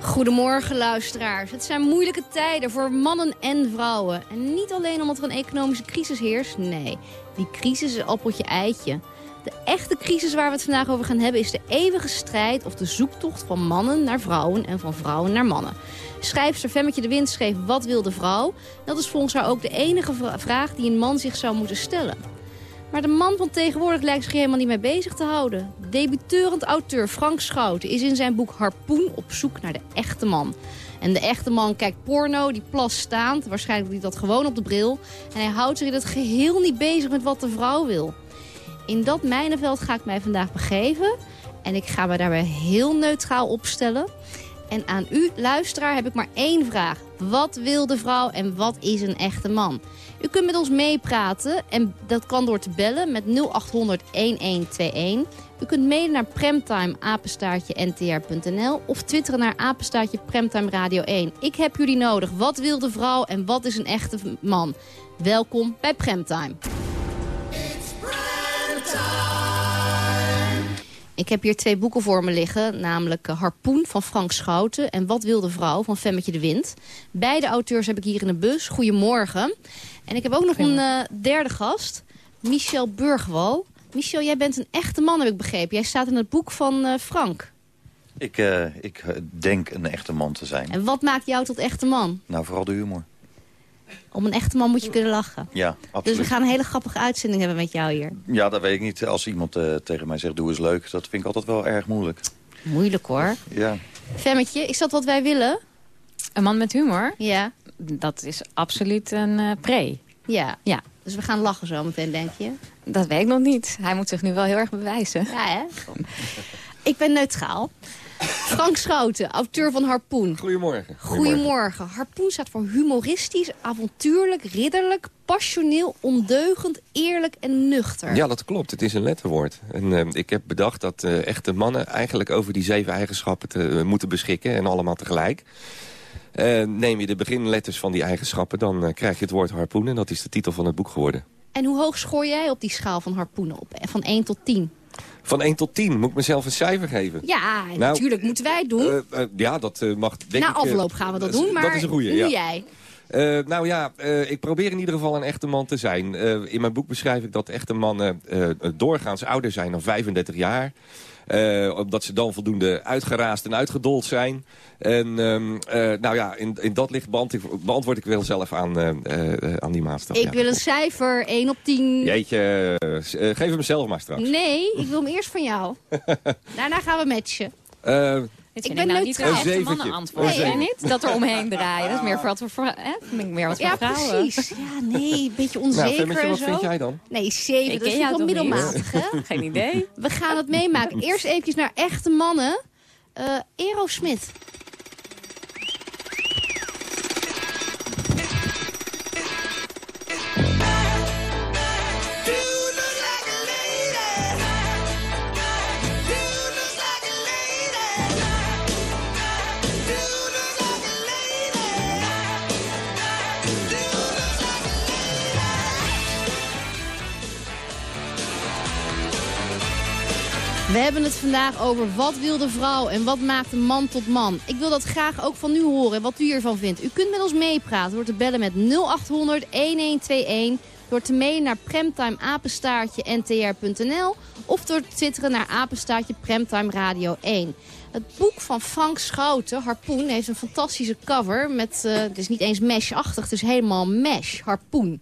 S24: Goedemorgen luisteraars. Het zijn moeilijke tijden voor mannen en vrouwen. En niet alleen omdat er een economische crisis heerst. Nee, die crisis is appeltje eitje. De echte crisis waar we het vandaag over gaan hebben... is de eeuwige strijd of de zoektocht van mannen naar vrouwen... en van vrouwen naar mannen. Schrijfster Femmetje de Wind schreef Wat wil de vrouw? Dat is volgens haar ook de enige vraag die een man zich zou moeten stellen. Maar de man van tegenwoordig lijkt zich helemaal niet mee bezig te houden. Debuteurend auteur Frank Schouten is in zijn boek Harpoen op zoek naar de echte man. En de echte man kijkt porno, die plas staand. Waarschijnlijk doet hij dat gewoon op de bril. En hij houdt zich in het geheel niet bezig met wat de vrouw wil. In dat mijnenveld ga ik mij vandaag begeven. En ik ga me daarbij heel neutraal opstellen. En aan u, luisteraar, heb ik maar één vraag. Wat wil de vrouw en wat is een echte man? U kunt met ons meepraten en dat kan door te bellen met 0800 1121. U kunt mailen naar premtimeapenstaartje-ntr.nl of twitteren naar apenstaartje Premtime Radio 1. Ik heb jullie nodig. Wat wil de vrouw en wat is een echte man? Welkom bij Premtime. Ik heb hier twee boeken voor me liggen, namelijk eh, Harpoen van Frank Schouten... en Wat wil de vrouw van Femmetje de Wind. Beide auteurs heb ik hier in de bus. Goedemorgen. En ik heb ook nog een uh, derde gast, Michel Burgwal. Michel, jij bent een echte man, heb ik begrepen. Jij staat in het boek van uh, Frank.
S25: Ik, uh, ik denk een echte man te zijn.
S24: En wat maakt jou tot echte man?
S25: Nou, vooral de humor.
S24: Om een echte man moet je kunnen lachen.
S25: Ja, absoluut.
S24: Dus we gaan een hele grappige uitzending hebben met jou hier.
S25: Ja, dat weet ik niet. Als iemand uh, tegen mij zegt, doe eens leuk, dat vind ik altijd wel erg moeilijk.
S24: Moeilijk hoor.
S25: Ja.
S24: Femmetje, is dat wat wij willen?
S26: Een man met humor?
S24: Ja.
S26: Dat is absoluut een uh, pre.
S24: Ja. ja. Dus we gaan lachen zo meteen, denk je?
S26: Dat weet ik nog niet. Hij moet zich nu wel heel erg bewijzen.
S24: Ja, hè? ik ben neutraal. Frank Schouten, auteur van Harpoen.
S27: Goedemorgen.
S24: Goedemorgen. Harpoen staat voor humoristisch, avontuurlijk, ridderlijk, passioneel, ondeugend, eerlijk en nuchter.
S27: Ja, dat klopt. Het is een letterwoord. En uh, ik heb bedacht dat uh, echte mannen eigenlijk over die zeven eigenschappen te, uh, moeten beschikken. En allemaal tegelijk. neem je de beginletters van die eigenschappen, dan krijg je het woord harpoen. En dat is de titel van het boek geworden.
S24: En hoe hoog schoor jij op die schaal van harpoenen op? Van 1 tot 10?
S27: Van 1 tot 10 moet ik mezelf een cijfer geven.
S24: Ja, nou, natuurlijk moeten wij het doen.
S27: Uh, uh, ja, dat uh, mag denk
S24: Na
S27: ik...
S24: afloop gaan we dat doen, maar
S27: dat is een goeie,
S24: nu
S27: ja.
S24: jij.
S27: nou ja, ik probeer in ieder geval een echte man te zijn. in mijn boek beschrijf ik dat echte mannen doorgaans ouder zijn dan 35 jaar. Eh, omdat ze dan voldoende uitgeraasd en uitgedold zijn. En ehm, eh, nou ja, in, in dat licht beantwoord ik, beantwoord ik wel zelf aan, eh, aan die maatstaf.
S24: Ik
S27: ja.
S24: wil een cijfer, 1 op 10.
S27: Jeetje, geef hem zelf maar straks.
S24: Nee, ik wil hem eerst van jou. Daarna gaan we matchen.
S26: Dit
S24: Ik ben
S26: ik nou niet
S24: neutraal.
S26: een echte mannenantwoord. Nee,
S27: zeven.
S26: niet? Dat er omheen draaien. Dat is meer voor wat voor, hè? Vind ik meer wat voor
S24: Ja,
S26: vrouwen.
S24: precies. Ja, nee, een beetje onzeker
S27: Nou, Femmetje,
S24: en
S27: wat
S24: zo.
S27: vind jij dan?
S24: Nee, 7.
S26: Ik
S24: Dat is wel middelmatig, hè?
S26: Geen idee.
S24: We gaan het meemaken. Eerst eventjes naar echte mannen. Eh Aerosmith. We hebben het vandaag over wat wil de vrouw en wat maakt een man tot man. Ik wil dat graag ook van u horen, wat u hiervan vindt. U kunt met ons meepraten door te bellen met 0800 1121... door te mailen naar premtimeapenstaartje.ntr.nl... of door te twitteren naar apenstaartje Premtime Radio 1. Het boek van Frank Schouten, Harpoen, heeft een fantastische cover. Met, eh, het is niet eens mesh-achtig, het is helemaal mesh, Harpoen.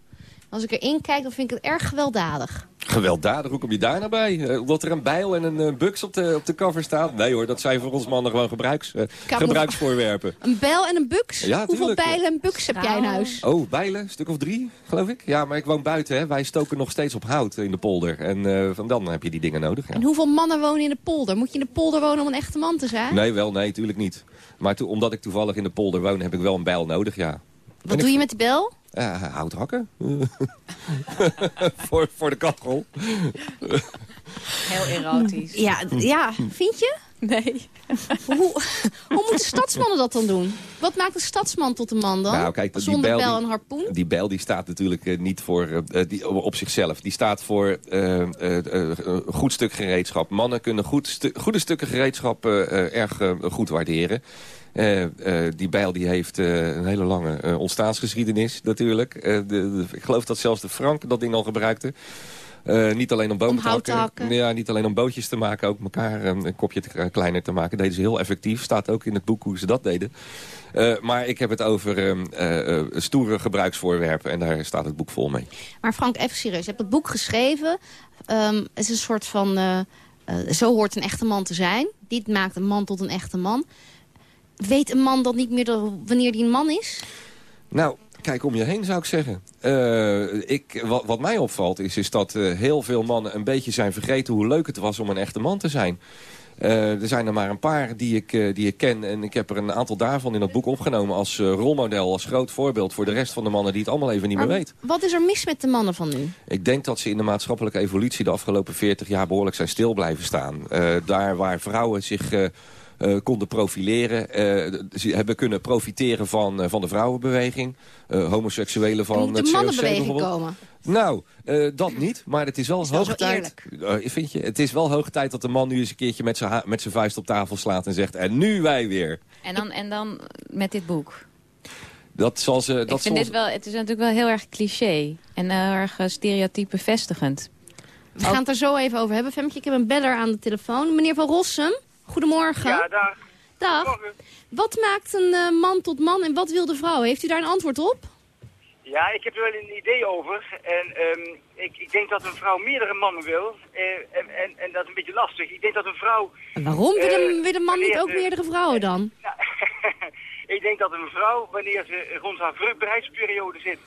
S24: Als ik erin kijk, dan vind ik het erg gewelddadig.
S27: Gewelddadig, hoe kom je daar nou bij? Eh, omdat er een bijl en een eh, buks op de, op de cover staat? Nee hoor, dat zijn voor ons mannen gewoon gebruiks, eh,
S24: nog-
S27: gebruiksvoorwerpen.
S24: Een bijl en een buks?
S27: Ja,
S24: Hoeveel bijlen en buks heb jij in huis?
S27: Oh, bijlen, een stuk of drie, geloof ik. Ja, maar ik woon buiten, hè. Wij stoken nog steeds op hout in de polder. En eh, van dan heb je die dingen nodig, ja.
S24: En hoeveel mannen wonen in de polder? Moet je in de polder wonen om een echte man te zijn?
S27: Nee, wel, nee, tuurlijk niet. Maar omdat ik toevallig in de polder woon, heb ik wel een bijl nodig, ja.
S24: Wat doe je met die bel?
S27: Uh, hout hakken. voor, voor de kachel.
S26: Heel erotisch.
S24: Ja, ja, vind je?
S26: Nee.
S24: Hoe, hoe moeten stadsmannen dat dan doen? Wat maakt een stadsman tot een man dan?
S27: Nou, kijk, die
S24: Zonder
S27: bijl
S24: bel
S27: die-
S24: en harpoen?
S27: Die bijl die staat natuurlijk eh, niet voor, eh, eh, die, op zichzelf. Die staat voor eh, eh, eh, een goed stuk gereedschap. Mannen kunnen goed stu- goede stukken gereedschap eh, eh, erg eh, goed waarderen. Eh, eh, die bijl die heeft eh, een hele lange ontstaansgeschiedenis natuurlijk. De, de- ik geloof dat zelfs de Frank dat ding al gebruikte. Niet alleen om bomen
S24: Om te hakken.
S27: Ja, niet alleen om bootjes te maken, ook elkaar een kopje te, kleiner te maken. deden ze heel effectief. Staat ook in het boek hoe ze dat deden. Maar ik heb het over ehm, eh, eh, stoere gebruiksvoorwerpen. En daar staat het boek vol mee.
S24: Maar Frank, even serieus. Je hebt het boek geschreven. Ehm, het is een soort van... zo hoort een echte man te zijn. Dit maakt een man tot een echte man. Weet een man dan niet meer wanneer die een man is?
S27: Nou, kijk om je heen zou ik zeggen. Eh, ik, wat, wat mij opvalt is, is dat eh, heel veel mannen een beetje zijn vergeten... hoe leuk het was om een echte man te zijn. Eh, er zijn er maar een paar die ik, die ik ken. En ik heb er een aantal daarvan in dat boek opgenomen als rolmodel. Als groot voorbeeld voor de rest van de mannen die het allemaal even niet meer weten.
S24: Wat is er mis met de mannen van nu?
S27: Ik denk dat ze in de maatschappelijke evolutie de afgelopen 40 jaar behoorlijk zijn stil blijven staan. Daar waar vrouwen zich eh, konden profileren, eh, ze hebben kunnen profiteren van, eh, van de vrouwenbeweging. eh, homoseksuelen van
S24: de
S27: het COC
S24: mannenbeweging
S27: bijvoorbeeld.
S24: komen?
S27: Nou, eh, dat niet. Maar het is wel
S24: wel
S27: hoog tijd. Vind je? Het is wel hoog tijd dat de man nu eens een keertje met zijn met zijn vuist op tafel slaat en zegt: En nu wij weer.
S26: En dan, en dan met dit boek.
S27: Dat zal ze. Dat
S26: ik vind
S27: zal
S26: dit wel, het is natuurlijk wel heel erg cliché. En heel erg uh, stereotype vestigend.
S24: We gaan het er zo even over hebben. Femke, ik heb een beller aan de telefoon. Meneer Van Rossum, goedemorgen.
S28: Ja, dag.
S24: Dag. Wat maakt een uh, man tot man en wat wil de vrouw? Heeft u daar een antwoord op?
S28: Ja, ik heb er wel een idee over. En um, ik, ik, denk dat een vrouw meerdere mannen wil. Uh, en, en, en, dat is een beetje lastig. Ik denk dat een vrouw...
S24: En waarom wil, een,
S28: uh,
S24: wil een man niet ook meerdere vrouwen dan?
S28: Ik denk dat een vrouw, wanneer ze rond haar vruchtbaarheidsperiode zit...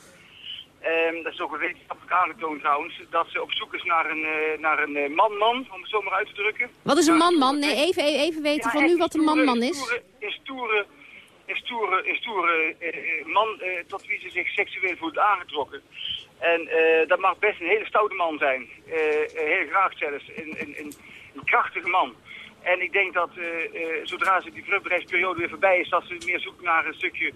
S28: Um, dat is ook wetenschappelijk aangetoond trouwens, dat ze op zoek is naar een, uh, naar een man-man, om het zo maar uit te drukken.
S24: Wat is een man-man? Nee, even, even weten ja, van nu wat een man-man is.
S28: Een stoere, een stoere, een stoere uh, man uh, tot wie ze zich seksueel voelt aangetrokken. En dat mag best een hele stoute man zijn. heel graag zelfs. Een, een, een, een krachtige man. En ik denk dat zodra ze die vruchtbaarheidsperiode weer voorbij is, dat ze meer zoekt naar een stukje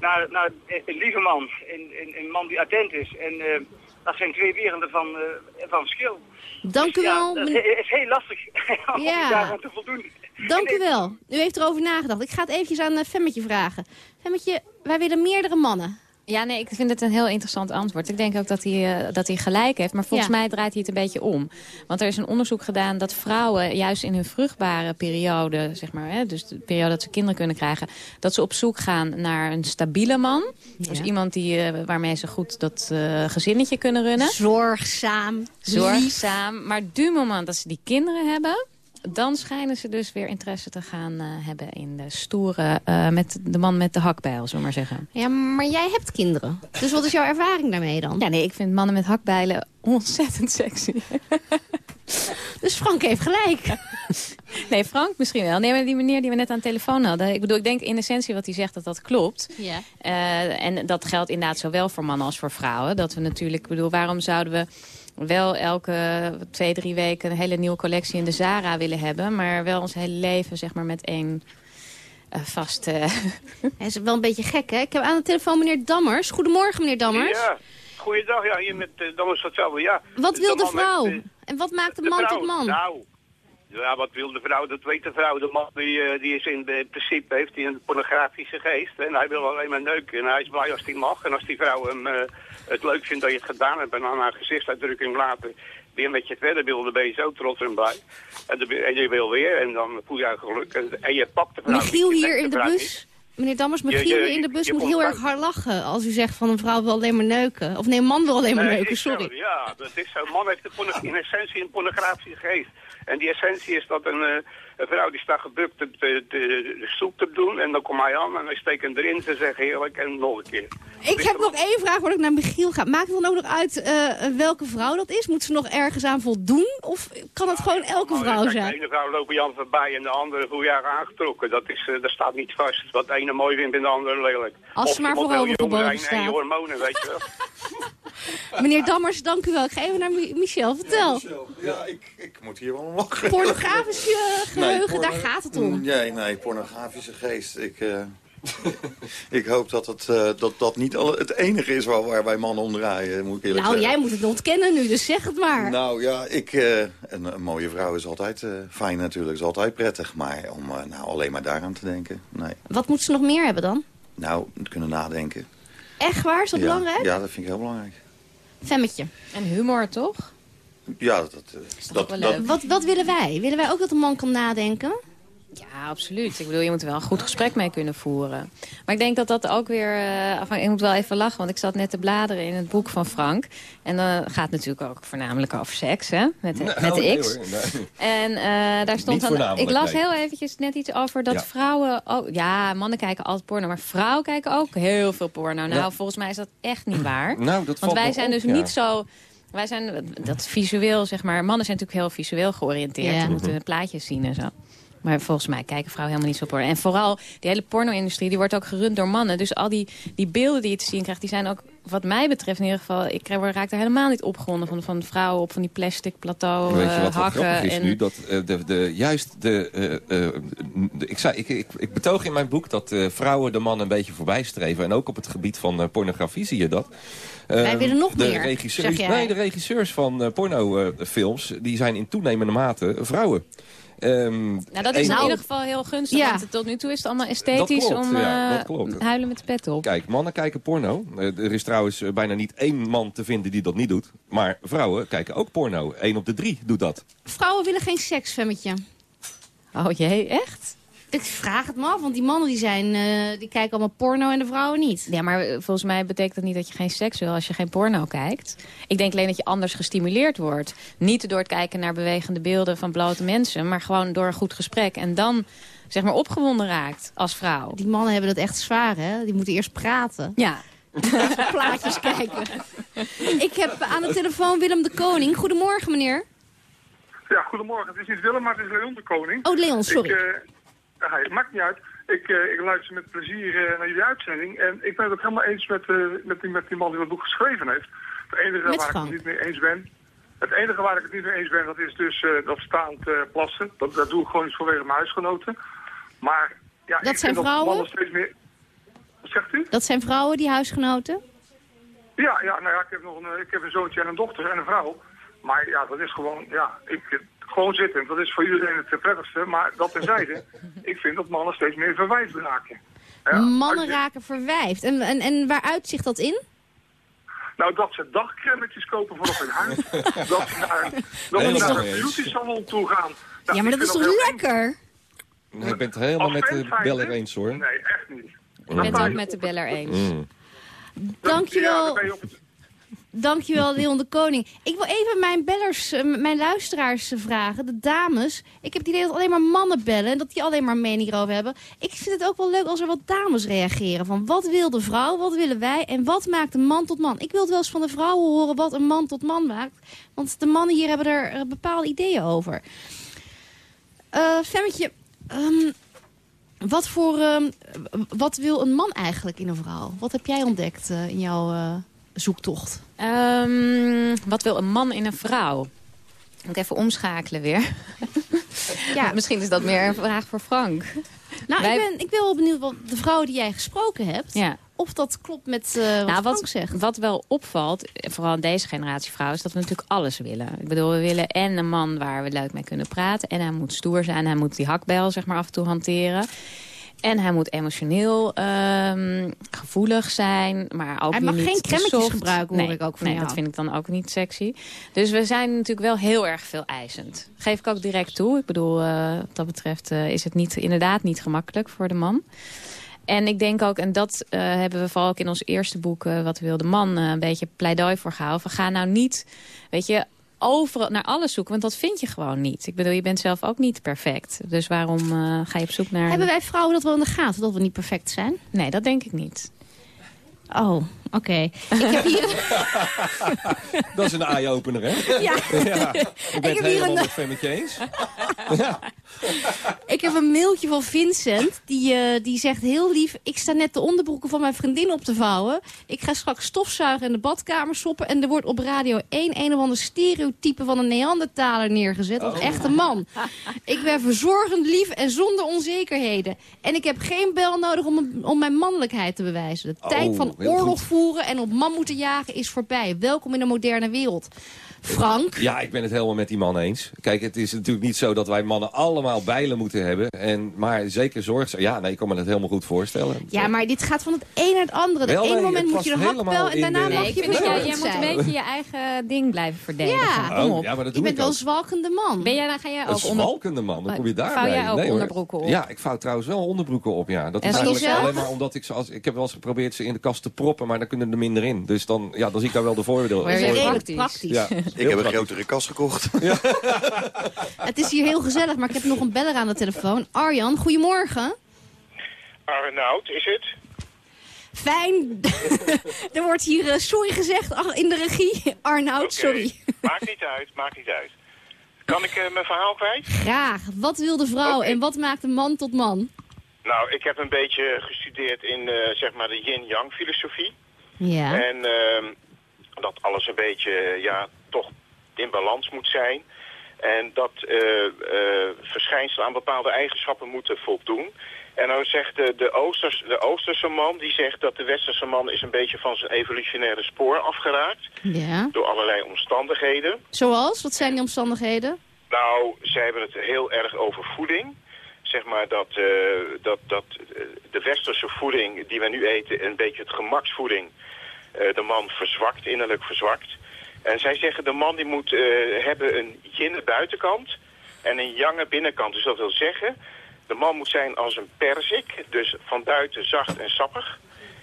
S28: naar, naar een lieve man, een, een, een man die attent is. En uh, dat zijn twee werelden van, uh, van verschil.
S24: Dank
S28: dus,
S24: u wel.
S28: Ja, het is heel lastig om
S24: ja.
S28: daar aan te voldoen.
S24: Dank u wel. U heeft erover nagedacht. Ik ga het eventjes aan uh, Femmetje vragen. Femmetje, wij willen meerdere mannen.
S26: Ja, nee, ik vind het een heel interessant antwoord. Ik denk ook dat hij, uh, dat hij gelijk heeft. Maar volgens
S24: Ja.
S26: mij draait hij het een beetje om. Want er is een onderzoek gedaan dat vrouwen juist in hun vruchtbare periode... Zeg maar, hè, dus de periode dat ze kinderen kunnen krijgen... dat ze op zoek gaan naar een stabiele man. Dus iemand die, eh, waarmee ze goed dat eh, gezinnetje kunnen runnen.
S24: Zorgzaam,
S26: Zorgzaam. Maar du moment dat ze die kinderen hebben... dan schijnen ze dus weer interesse te gaan eh, hebben in de stoere... eh, met de man met de hakbijl, zullen we maar zeggen.
S24: Ja, maar jij hebt kinderen. Dus wat is jouw ervaring daarmee dan?
S26: Ja, nee, ik vind mannen met hakbijlen ontzettend sexy.
S24: Dus Frank heeft gelijk.
S26: Nee, Frank misschien wel. Nee, maar die meneer die we net aan de telefoon hadden. Ik bedoel, ik denk in essentie wat hij zegt dat dat klopt.
S24: Ja.
S26: Eh, en dat geldt inderdaad zowel voor mannen als voor vrouwen. Dat we natuurlijk, ik bedoel, waarom zouden we wel elke twee, drie weken een hele nieuwe collectie in de Zara willen hebben. Maar wel ons hele leven, zeg maar, met één eh, vast... eh,
S24: Hij is wel een beetje gek, hè? Ik heb aan de telefoon meneer Dammers. Goedemorgen, meneer Dammers.
S29: Ja, goeiedag. Ja, hier met uh, Dammers hetzelfde. Ja.
S24: Wat wil de vrouw? En wat maakt de
S29: de
S24: man
S29: vrouw,
S24: tot man?
S29: Nou, ja, wat wil de vrouw? Dat weet de vrouw. De man die, eh, die is in eh, principe heeft hij een pornografische geest. En hij wil alleen maar neuken. En hij is blij als hij mag. En als die vrouw hem eh, het leuk vindt dat je het gedaan hebt en aan haar gezichtsuitdrukking later weer met je verder wil, dan ben je zo trots en blij. En, de- en je wil weer en dan voel je je geluk. En, en je pakt de vrouw.
S24: Michiel hier in de bus.
S29: niet.
S24: Meneer Dammers, Michiel hier in de bus
S29: je
S24: moet heel erg hard lachen... als u zegt van een vrouw wil alleen maar neuken. Of nee, een man wil alleen maar
S29: Nee,
S24: neuken,
S29: zo,
S24: sorry.
S29: ja, dat is zo. Een man heeft in essentie een pornografische geest. En die essentie is dat een, eh, een vrouw die staat gebukt de, de, soep te doen. En dan komt hij aan en hij steekt hem erin. Ze zeggen heerlijk en nog een keer.
S24: Ik heb nog één vraag voordat ik naar Michiel ga. Maakt het dan ook nog uit eh, welke vrouw dat is? Moet ze nog ergens aan voldoen? Of kan het gewoon elke
S29: Maar
S24: vrouw
S29: kijk,
S24: zijn?
S29: De ene vrouw loopt Jan voorbij en de andere haar aangetrokken. Dat, is, eh, dat staat niet vast. Wat de ene mooi vindt en de andere lelijk.
S24: Als ze maar voor
S29: heel jong
S24: overgebogen
S29: zijn en je hormonen, weet je wel.
S24: Meneer Dammers, dank u wel. Ik ga even naar Mi- Michel. Vertel.
S25: Ja, ik, ik moet hier wel om lachen.
S24: Pornografisch eh, geheugen, daar gaat het om.
S25: Nee, nee, pornografische geest. Ik, eh, ik hoop dat het, eh, dat, dat niet alle, het enige is waar, waar wij mannen om draaien, moet ik eerlijk
S24: Nou,
S25: zeggen.
S24: jij moet het ontkennen nu, dus zeg het maar.
S25: Nou ja, ik, eh, een, een mooie vrouw is altijd eh, fijn natuurlijk, is altijd prettig. Maar om nou, alleen maar daaraan te denken, nee.
S24: Wat moet ze nog meer hebben dan?
S25: Nou, kunnen nadenken.
S24: Echt waar? Is dat
S25: ja,
S24: belangrijk?
S25: Ja, dat vind ik heel belangrijk.
S24: Femmetje.
S26: En humor, toch?
S25: Ja, dat, dat,
S26: wel
S25: dat,
S26: leuk?
S24: Wat, wat willen wij? Willen wij ook dat een man kan nadenken?
S26: Ja, absoluut. Ik bedoel, je moet er wel een goed gesprek mee kunnen voeren. Maar ik denk dat dat ook weer... eh, ik moet wel even lachen, want ik zat net te bladeren in het boek van Frank. En dan gaat het natuurlijk ook voornamelijk over seks, hè? Met de, met de
S27: nee
S26: X.
S27: hoor, nee.
S26: En eh, daar stond dan... Ik las
S27: nee.
S26: heel eventjes net iets over dat
S27: Ja.
S26: vrouwen... Ook, ja, mannen kijken altijd porno, maar vrouwen kijken ook heel veel porno. Nou,
S27: Ja.
S26: volgens mij is dat echt niet waar.
S27: Nou, dat
S26: Want wij zijn
S27: op,
S26: dus
S27: ja.
S26: niet zo... Wij zijn dat visueel, zeg maar... Mannen zijn natuurlijk heel visueel georiënteerd.
S24: Ja.
S26: Die moeten plaatjes zien en zo. Maar volgens mij kijken vrouwen helemaal niet zo porno. En vooral, die hele porno-industrie, die wordt ook gerund door mannen. Dus al die, die beelden die je te zien krijgt, die zijn ook, wat mij betreft in ieder geval... Ik raak er helemaal niet opgewonden van, van vrouwen op van die plastic plateau
S27: Weet je wat
S26: hakken.
S27: grappig is
S26: en,
S27: nu? Dat eh, de, de, juist de, eh, eh, de- ik, zei, ik, ik, ik betoog in mijn boek dat eh, vrouwen de mannen een beetje voorbij streven. En ook op het gebied van pornografie zie je dat.
S24: Wij
S27: Ehm,
S24: willen nog
S27: de
S24: meer,
S27: regisseurs,
S24: zeg jij.
S27: Nee, de regisseurs van eh, pornofilms, die zijn in toenemende mate vrouwen. Ehm,
S26: nou, dat is in ieder geval heel gunstig.
S24: Ja.
S26: Want tot nu toe is het allemaal esthetisch
S27: Dat klopt,
S26: om
S27: ja,
S26: eh,
S27: dat klopt.
S26: huilen met de pet op.
S27: Kijk, mannen kijken porno. Eh, Er is trouwens eh, bijna niet één man te vinden die dat niet doet. Maar vrouwen kijken ook porno. Eén op de drie doet dat.
S24: Vrouwen willen geen seks, femmetje.
S26: Oh jee, echt?
S24: Ik vraag het me af, want die mannen die zijn, eh, die kijken allemaal porno en de vrouwen niet.
S26: Ja, maar eh, volgens mij betekent dat niet dat je geen seks wil als je geen porno kijkt. Ik denk alleen dat je anders gestimuleerd wordt. Niet door het kijken naar bewegende beelden van blote mensen, maar gewoon door een goed gesprek. En dan, zeg maar, opgewonden raakt als vrouw.
S24: Die mannen hebben het echt zwaar, hè? Die moeten eerst praten.
S26: Ja.
S24: Plaatjes kijken. Ik heb aan de telefoon Willem de Koning. Goedemorgen, meneer.
S30: Ja, goedemorgen. Het is niet Willem, maar het is Leon de Koning.
S24: Oh, Leon, sorry.
S30: Ik, eh, ja, het maakt niet uit. Ik, eh, ik luister met plezier eh, naar jullie uitzending. En ik ben het ook helemaal eens met, eh, met, die, met die man die het boek geschreven heeft. Het enige
S24: Met
S30: waar
S24: Frank.
S30: ik het niet mee eens ben... Het enige waar ik het niet mee eens ben, dat is dus dat staand plassen. Dat, dat doe ik gewoon eens vanwege mijn huisgenoten. Maar ja,
S24: Dat
S30: ik
S24: zijn
S30: vind
S24: vrouwen?
S30: Dat steeds meer... Wat zegt u?
S24: Dat zijn vrouwen, die huisgenoten?
S30: Ja, ja, nou ja, ik heb nog een, ik heb een zoontje en een dochter en een vrouw. Maar ja, dat is gewoon, ja, ik, gewoon zitten. Dat is voor iedereen het prettigste. Maar dat terzijde, ik vind dat mannen steeds meer verwijfd raken.
S24: Mannen raken verwijfd. En, en, en waar uitzicht dat in?
S30: Nou, dat ze dagcremetjes kopen voor op hun huid. dat ze naar, dat ze naar een beauty salon toe gaan. Nou,
S24: ja, maar dat is toch lekker?
S27: Ik ben het helemaal met de beller eens, hoor.
S30: Nee, echt niet.
S26: Ik ben het ook met de beller eens.
S27: Mm.
S24: Dankjewel. Dankjewel, Leon de Koning. Ik wil even mijn bellers, eh, mijn luisteraars vragen, de dames. Ik heb het idee dat alleen maar mannen bellen en dat die alleen maar mening erover hebben. Ik vind het ook wel leuk als er wat dames reageren. Van wat wil de vrouw, wat willen wij en wat maakt een man tot man? Ik wil het wel eens van de vrouwen horen wat een man tot man maakt. Want de mannen hier hebben er eh, bepaalde ideeën over. Eh Femmetje, ehm, wat, voor, ehm, wat wil een man eigenlijk in een vrouw? Wat heb jij ontdekt in jouw zoektocht?
S26: Ehm, wat wil een man in een vrouw? Moet ik even omschakelen weer. ja, misschien is dat meer een vraag voor Frank.
S24: Nou,
S26: Wij-
S24: ik, ben, ik ben wel benieuwd wat de vrouw die jij gesproken hebt...
S26: Ja.
S24: of dat klopt met eh wat
S26: Nou,
S24: Frank
S26: wat,
S24: zegt.
S26: wat wel opvalt, vooral in deze generatie vrouwen... is dat we natuurlijk alles willen. Ik bedoel, we willen en een man waar we leuk mee kunnen praten... en hij moet stoer zijn, hij moet die hakbel zeg maar, af en toe hanteren... En hij moet emotioneel ehm, gevoelig zijn, maar ook
S24: Hij mag
S26: niet
S24: geen cremmetjes gebruiken, hoor
S26: nee,
S24: ik ook van
S26: Nee,
S24: jou.
S26: dat vind ik dan ook niet sexy. Dus we zijn natuurlijk wel heel erg veel eisend. Geef ik ook direct toe. Ik bedoel, eh, wat dat betreft eh, is het niet, inderdaad niet gemakkelijk voor de man. En ik denk ook, en dat eh, hebben we vooral ook in ons eerste boek... Wat wil de man, een beetje pleidooi voor gehouden. Van, ga nou niet, weet je, overal naar alles zoeken. Want dat vind je gewoon niet. Ik bedoel, je bent zelf ook niet perfect. Dus waarom eh, ga je op zoek naar...
S24: Hebben wij vrouwen dat wel in de gaten, dat we niet perfect zijn?
S26: Nee, dat denk ik niet.
S24: Oh, oké. Ik heb hier...
S27: Dat is een eye-opener, hè?
S24: Ja.
S27: Ik ben
S24: Ik
S27: het helemaal
S24: een-
S27: met Femmetje eens.
S24: Ik heb een mailtje van Vincent. Die, eh, die zegt heel lief... Ik sta net de onderbroeken van mijn vriendin op te vouwen. Ik ga straks stofzuigen in de badkamer soppen. En er wordt op Radio 1 een of ander stereotype van een Neandertaler neergezet. Als echte man. Ik ben verzorgend, lief en zonder onzekerheden. En ik heb geen bel nodig om, om mijn mannelijkheid te bewijzen. De tijd
S27: Oh,
S24: van oorlog
S27: goed.
S24: Voeren en op man moeten jagen is voorbij. Welkom in de moderne wereld. Frank?
S27: Ja, ik ben het helemaal met die man eens. Kijk, het is natuurlijk niet zo dat wij mannen allemaal bijlen moeten hebben. En, maar zeker zorg... Ja, nee, ik kan me dat helemaal goed voorstellen.
S24: Ja, maar dit gaat van het een naar het andere. Ene
S27: nee,
S24: moment moet je de
S27: past
S24: hakbel en daarna
S27: de-
S24: mag
S26: Nee,
S24: je
S26: jij, moet een beetje je eigen ding blijven verdedigen.
S24: Ja,
S27: Oh, ja, maar dat
S24: je bent
S27: ik
S24: wel een zwalkende man.
S26: Ben jij, dan ga jij
S27: Een
S26: ook onder...
S27: zwalkende man, dan kom je daar
S26: Vouw jij ook
S27: nee,
S26: onderbroeken op?
S27: Ja, ik vouw trouwens wel onderbroeken op, ja. Dat
S26: En
S27: is eigenlijk
S26: jezelf?
S27: alleen maar omdat ik ze als... Ik heb wel eens geprobeerd ze in de kast te proppen, maar dan kunnen er minder in. Dus dan, ja, dan zie ik daar wel de voordelen.
S24: Maar redelijk praktisch.
S27: Ja,
S25: Ik heb een grotere kast gekocht.
S24: Het is hier heel gezellig, maar ik heb nog een beller aan de telefoon. Arjan, goedemorgen.
S29: Arnoud, is het?
S24: Fijn. er wordt hier eh, sorry gezegd ach, in de regie. Arnoud, sorry.
S29: Maakt niet uit, maakt niet uit. Kan ik eh, mijn verhaal kwijt?
S24: Graag. Wat wil de vrouw en wat maakt een man tot man?
S29: Nou, ik heb een beetje gestudeerd in eh, zeg maar de yin-yang filosofie.
S24: Ja.
S29: En ehm, dat alles een beetje, ja, toch in balans moet zijn. En dat eh, eh, verschijnselen aan bepaalde eigenschappen moeten voldoen. En nou zegt de, de, Oosters, de Oosterse man, die zegt dat de Westerse man is een beetje van zijn evolutionaire spoor afgeraakt.
S24: Ja.
S29: Door allerlei omstandigheden.
S24: Zoals? Wat zijn die omstandigheden?
S29: Nou, zij hebben het heel erg over voeding. Zeg maar dat, eh, dat, dat de westerse voeding die wij nu eten, een beetje het gemaksvoeding, eh, de man verzwakt, innerlijk verzwakt. En zij zeggen de man die moet eh, hebben een jinne buitenkant en een jange binnenkant. Dus dat wil zeggen, de man moet zijn als een perzik, dus van buiten zacht en sappig.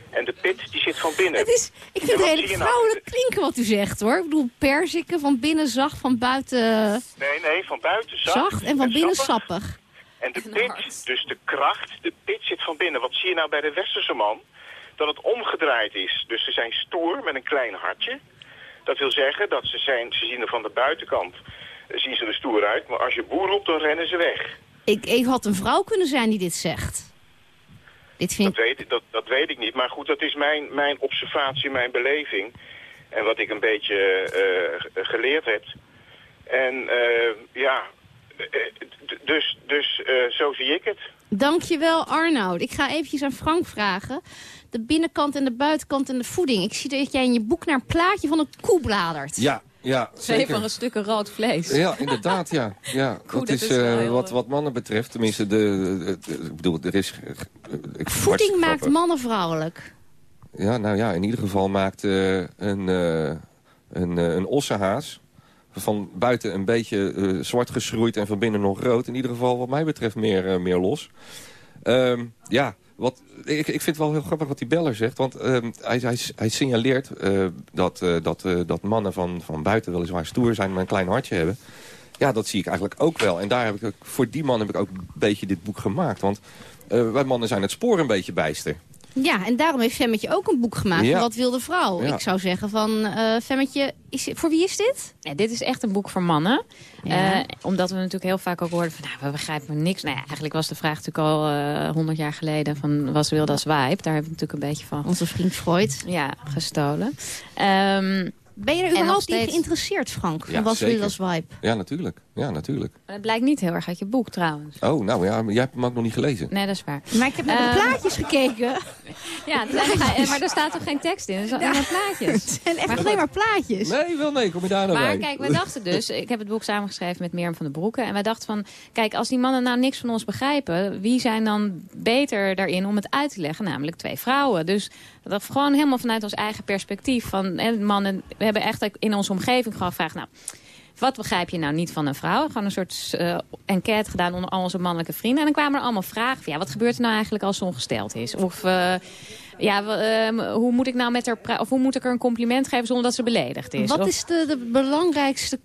S29: En de pit die zit van binnen.
S24: Het is, ik vind het redelijk
S29: nou?
S24: vrouwelijk klinken wat u zegt hoor. Ik bedoel, perziken van binnen zacht, van buiten
S29: Nee, nee, van buiten zacht,
S24: zacht en van binnen
S29: sappig.
S24: sappig.
S29: En de pit, dus de kracht, de pit zit van binnen. Wat zie je nou bij de westerse man? Dat het omgedraaid is. Dus ze zijn stoer met een klein hartje. Dat wil zeggen dat ze zijn, ze zien er van de buitenkant, eh, zien ze er stoer uit. Maar als je boer roept, dan rennen ze weg.
S24: Ik, ik had een vrouw kunnen zijn die dit zegt. Dit vind
S29: Dat weet, ik- dat, dat weet ik niet. Maar goed, dat is mijn, mijn observatie, mijn beleving. En wat ik een beetje eh, geleerd heb. En eh, ja, dus, dus zo zie ik het.
S24: Dankjewel Arnoud. Ik ga eventjes aan Frank vragen. De binnenkant en de buitenkant en de voeding. Ik zie dat jij in je boek naar een plaatje van een koe bladert.
S27: Ja, Ja,
S26: Twee
S27: zeker.
S26: van een stukken rood vlees.
S27: Ja, inderdaad, ja. ja.
S26: Goed,
S27: dat
S26: dat
S27: is
S26: is wel
S27: eh, wat, wat mannen betreft, tenminste, de, de- de- ik bedoel, er is... eh, ik,
S24: Voeding maakt mannen vrouwelijk.
S27: Ja, nou ja, in ieder geval maakt eh, een, eh, een, een ossenhaas van buiten een beetje eh, zwart geschroeid en van binnen nog rood. In ieder geval wat mij betreft meer, meer los. Ehm, ja, wat, ik, ik vind het wel heel grappig wat die beller zegt. Want ehm, hij, hij, hij signaleert eh, dat, eh, dat, eh, dat mannen van, van buiten weliswaar stoer zijn... maar een klein hartje hebben. Ja, dat zie ik eigenlijk ook wel. En daar heb ik voor die man heb ik ook een beetje dit boek gemaakt. Want wij mannen zijn het spoor een beetje bijster.
S24: Ja, en daarom heeft Femmetje ook een boek gemaakt.
S27: Ja.
S24: Wat wil de vrouw?
S27: Ja.
S24: Ik zou zeggen van, eh Femmetje, is, voor wie is dit?
S26: Ja, dit is echt een boek voor mannen.
S24: Ja.
S26: Eh, omdat we natuurlijk heel vaak ook hoorden van... Nou, we begrijpen niks. Nou ja, eigenlijk was de vraag natuurlijk al eh, honderd jaar geleden... van was wil dat Wipe? Daar hebben we natuurlijk een beetje van...
S24: Onze vriend Freud.
S26: Ja, gestolen. Ehm,
S24: Ben je er
S26: en
S24: überhaupt in
S26: steeds-
S24: geïnteresseerd, Frank? Van
S27: Ja,
S24: wat wil
S27: zeker.
S24: als vibe?
S27: Ja, natuurlijk. Ja, natuurlijk.
S26: Maar dat blijkt niet heel erg uit je boek trouwens.
S27: Oh, nou ja, jij hebt hem ook nog niet gelezen.
S26: Nee, dat is waar.
S24: Maar ik heb naar de
S26: Ehm,
S24: plaatjes gekeken.
S26: Ja, eh, maar er staat toch geen tekst in? Er zijn alleen maar plaatjes.
S24: Het zijn echt alleen maar plaatjes.
S27: Nee, wel nee, kom je daar nou
S26: Maar
S27: bij?
S26: kijk, wij dachten dus... Ik heb het boek samengeschreven met Mirjam van den Broeke. En wij dachten van... Kijk, als die mannen nou niks van ons begrijpen... Wie zijn dan beter daarin om het uit te leggen? Namelijk twee vrouwen. Dus dat gewoon helemaal vanuit ons eigen perspectief. Van hè, mannen, we hebben echt in onze omgeving gewoon gevraagd... Nou, wat begrijp je nou niet van een vrouw? Gewoon een soort eh, enquête gedaan onder al onze mannelijke vrienden. En dan kwamen er allemaal vragen van... Ja, wat gebeurt er nou eigenlijk als ze ongesteld is? Of... eh, ja, ehm, hoe moet ik nou met haar of hoe moet ik er een compliment geven zonder dat ze beledigd is?
S24: Wat
S26: Of-
S24: is de, de belangrijkste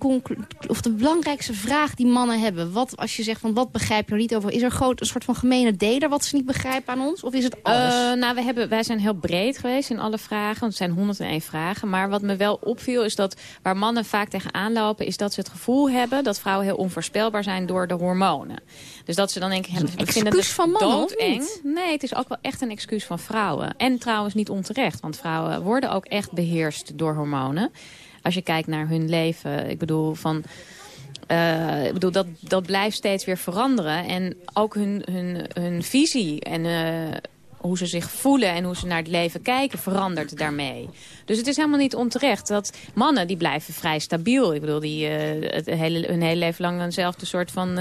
S24: of de belangrijkste vraag die mannen hebben? Wat als je zegt van wat begrijp je er niet over? Is er groot een soort van gemene deler wat ze niet begrijpen aan ons? Of is het alles?
S26: Eh, nou, we hebben, wij zijn heel breed geweest in alle vragen. Want het zijn 101 vragen. Maar wat me wel opviel is dat waar mannen vaak tegenaan lopen... is dat ze het gevoel hebben dat vrouwen heel onvoorspelbaar zijn door de hormonen. Dus dat ze dan denken,
S24: een
S26: we vinden
S24: excuus
S26: het
S24: van mannen,
S26: doodeng. Nee, het is ook wel echt een excuus van vrouwen. En trouwens niet onterecht, want vrouwen worden ook echt beheerst door hormonen. Als je kijkt naar hun leven, ik bedoel van... eh, ik bedoel, dat, dat blijft steeds weer veranderen. En ook hun, hun, hun visie en eh, hoe ze zich voelen en hoe ze naar het leven kijken verandert daarmee. Dus het is helemaal niet onterecht dat mannen die blijven vrij stabiel. Ik bedoel, die eh, het hele, hun hele leven lang eenzelfde soort van...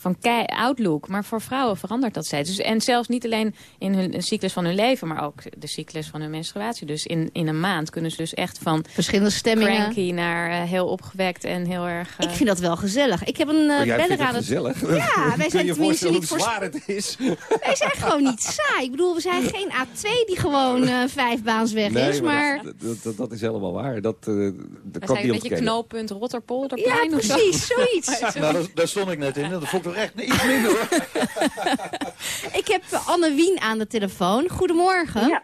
S26: eh, van kei- outlook. Maar voor vrouwen verandert dat steeds. Dus, en zelfs niet alleen in hun cyclus van hun leven... maar ook de cyclus van hun menstruatie. Dus in, in een maand kunnen ze dus echt van...
S24: Verschillende stemmingen.
S26: Cranky naar eh, heel opgewekt en heel erg... eh,
S24: Ik vind dat wel gezellig. Ik heb een uh,
S27: jij
S24: beller aan
S27: het gezellig?
S24: Ja, wij zijn
S27: je
S24: tenminste niet voor...
S27: zwaar het is?
S24: Wij zijn gewoon niet saai. Ik bedoel, we zijn geen A2 die gewoon eh vijf baans weg
S27: Nee,
S24: is. Maar,
S27: dat, dat, dat, dat is helemaal waar. Dat, eh dat
S26: we
S27: kan
S26: zijn
S27: ik
S26: een
S27: niet
S26: beetje knooppunt Rotterpolderplein
S24: ja, precies, zoiets.
S25: Nou, daar, daar stond ik net in. Dat vond ik echt iets minder hoor.
S24: Ik heb Anne Wien aan de telefoon. Goedemorgen.
S31: Ja.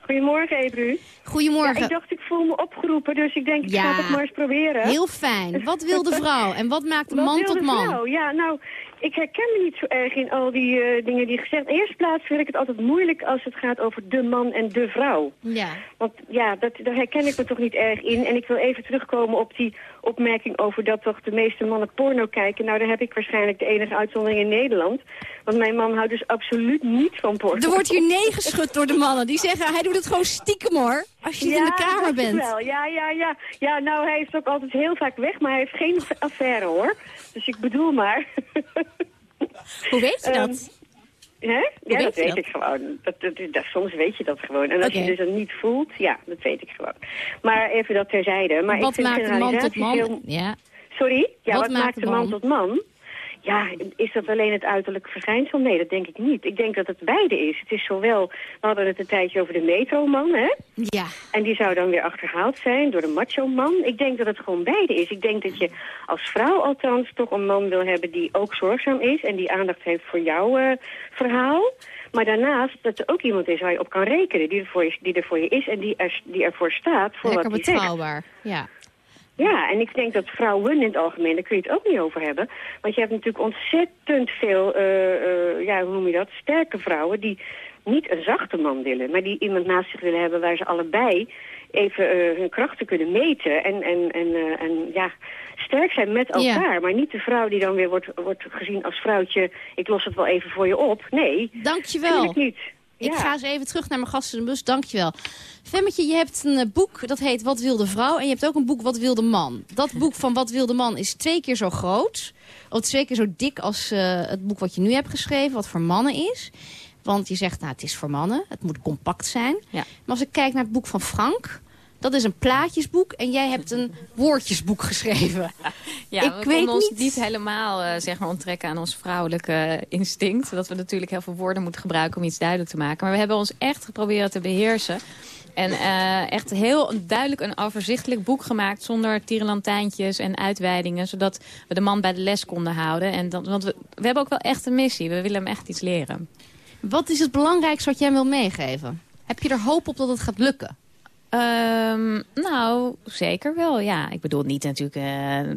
S31: Goedemorgen, Ebru.
S24: Goedemorgen.
S31: Ja, ik dacht, ik voel me opgeroepen, dus ik denk, ik
S24: Ja,
S31: ga het maar eens proberen.
S24: Heel fijn. Wat wil de vrouw en wat maakt de
S31: Wat
S24: man
S31: wil
S24: tot
S31: de
S24: man?
S31: vrouw? Ja, nou, ik herken me niet zo erg in al die eh, dingen die gezegd. In de eerste plaats vind ik het altijd moeilijk als het gaat over de man en de vrouw.
S24: Ja.
S31: Want ja, dat, daar herken ik me toch niet erg in. En ik wil even terugkomen op die opmerking over dat toch de meeste mannen porno kijken. Nou, daar heb ik waarschijnlijk de enige uitzondering in Nederland. Want mijn man houdt dus absoluut niet van porno.
S24: Er wordt hier nee geschud door de mannen. Die zeggen, hij doet het gewoon stiekem hoor. Als je niet in de kamer bent.
S31: Wel. Ja, ja, ja. Ja, nou, hij is ook altijd heel vaak weg, maar hij heeft geen affaire, hoor. Dus ik bedoel maar.
S24: Hoe weet je
S31: Ehm,
S24: dat?
S31: Hè? Ja, dat weet
S24: dat?
S31: ik gewoon. Dat, dat, dat- soms weet je dat gewoon. En als je dus dat niet voelt, ja, dat weet ik gewoon. Maar even dat terzijde. Maar
S24: wat
S31: ik vind
S24: maakt de man tot man?
S31: heel-
S24: Ja.
S31: Sorry? Ja,
S24: Wat
S31: wat,
S24: maakt de
S31: de man
S24: man?
S31: tot man? Ja, is dat alleen het uiterlijke verschijnsel? Nee, dat denk ik niet. Ik denk dat het beide is. Het is zowel, we hadden het een tijdje over de metroman, hè?
S24: Ja.
S31: En die zou dan weer achterhaald zijn door de macho-man. Ik denk dat het gewoon beide is. Ik denk dat je als vrouw althans toch een man wil hebben die ook zorgzaam is... en die aandacht heeft voor jouw eh, verhaal. Maar daarnaast dat er ook iemand is waar je op kan rekenen... die er voor je, die er voor je is en die, er, die ervoor staat voor
S24: Lekker
S31: wat hij zegt.
S24: betrouwbaar. Ja.
S31: Ja, en ik denk dat vrouwen in het algemeen, daar kun je het ook niet over hebben. Want je hebt natuurlijk ontzettend veel, eh, eh, ja, hoe noem je dat, sterke vrouwen... die niet een zachte man willen, maar die iemand naast zich willen hebben... waar ze allebei even eh, hun krachten kunnen meten en, en, en, en ja, sterk zijn met
S24: Ja.
S31: elkaar. Maar niet de vrouw die dan weer wordt, wordt gezien als vrouwtje... ik los het wel even voor je op. Nee,
S24: Dankjewel.
S31: natuurlijk niet.
S24: Ik ga eens even terug naar mijn gasten in de bus. Dankjewel. Femmetje, je hebt een eh, boek dat heet Wat wil de vrouw? En je hebt ook een boek Wat wil de man? Dat boek van Wat wil de man is twee keer zo groot. Of twee keer zo dik als uh, het boek wat je nu hebt geschreven. Wat voor mannen is. Want je zegt, nou, het is voor mannen. Het moet compact zijn. Ja. Maar als ik kijk naar het boek van Frank... Dat is een plaatjesboek en jij hebt een woordjesboek geschreven.
S26: Ja, ik we weet ons niet helemaal uh, zeg maar onttrekken aan ons vrouwelijke instinct. Dat we natuurlijk heel veel woorden moeten gebruiken om iets duidelijk te maken. Maar we hebben ons echt geprobeerd te beheersen. En uh, echt heel duidelijk een overzichtelijk boek gemaakt... zonder tierenlantijntjes en uitweidingen... zodat we de man bij de les konden houden. En dat, want we, we hebben ook wel echt een missie. We willen hem echt iets leren.
S24: Wat is het belangrijkste wat jij wil meegeven? Heb je er hoop op dat het gaat lukken?
S26: Um, nou, zeker wel, ja. Ik bedoel niet natuurlijk... Uh,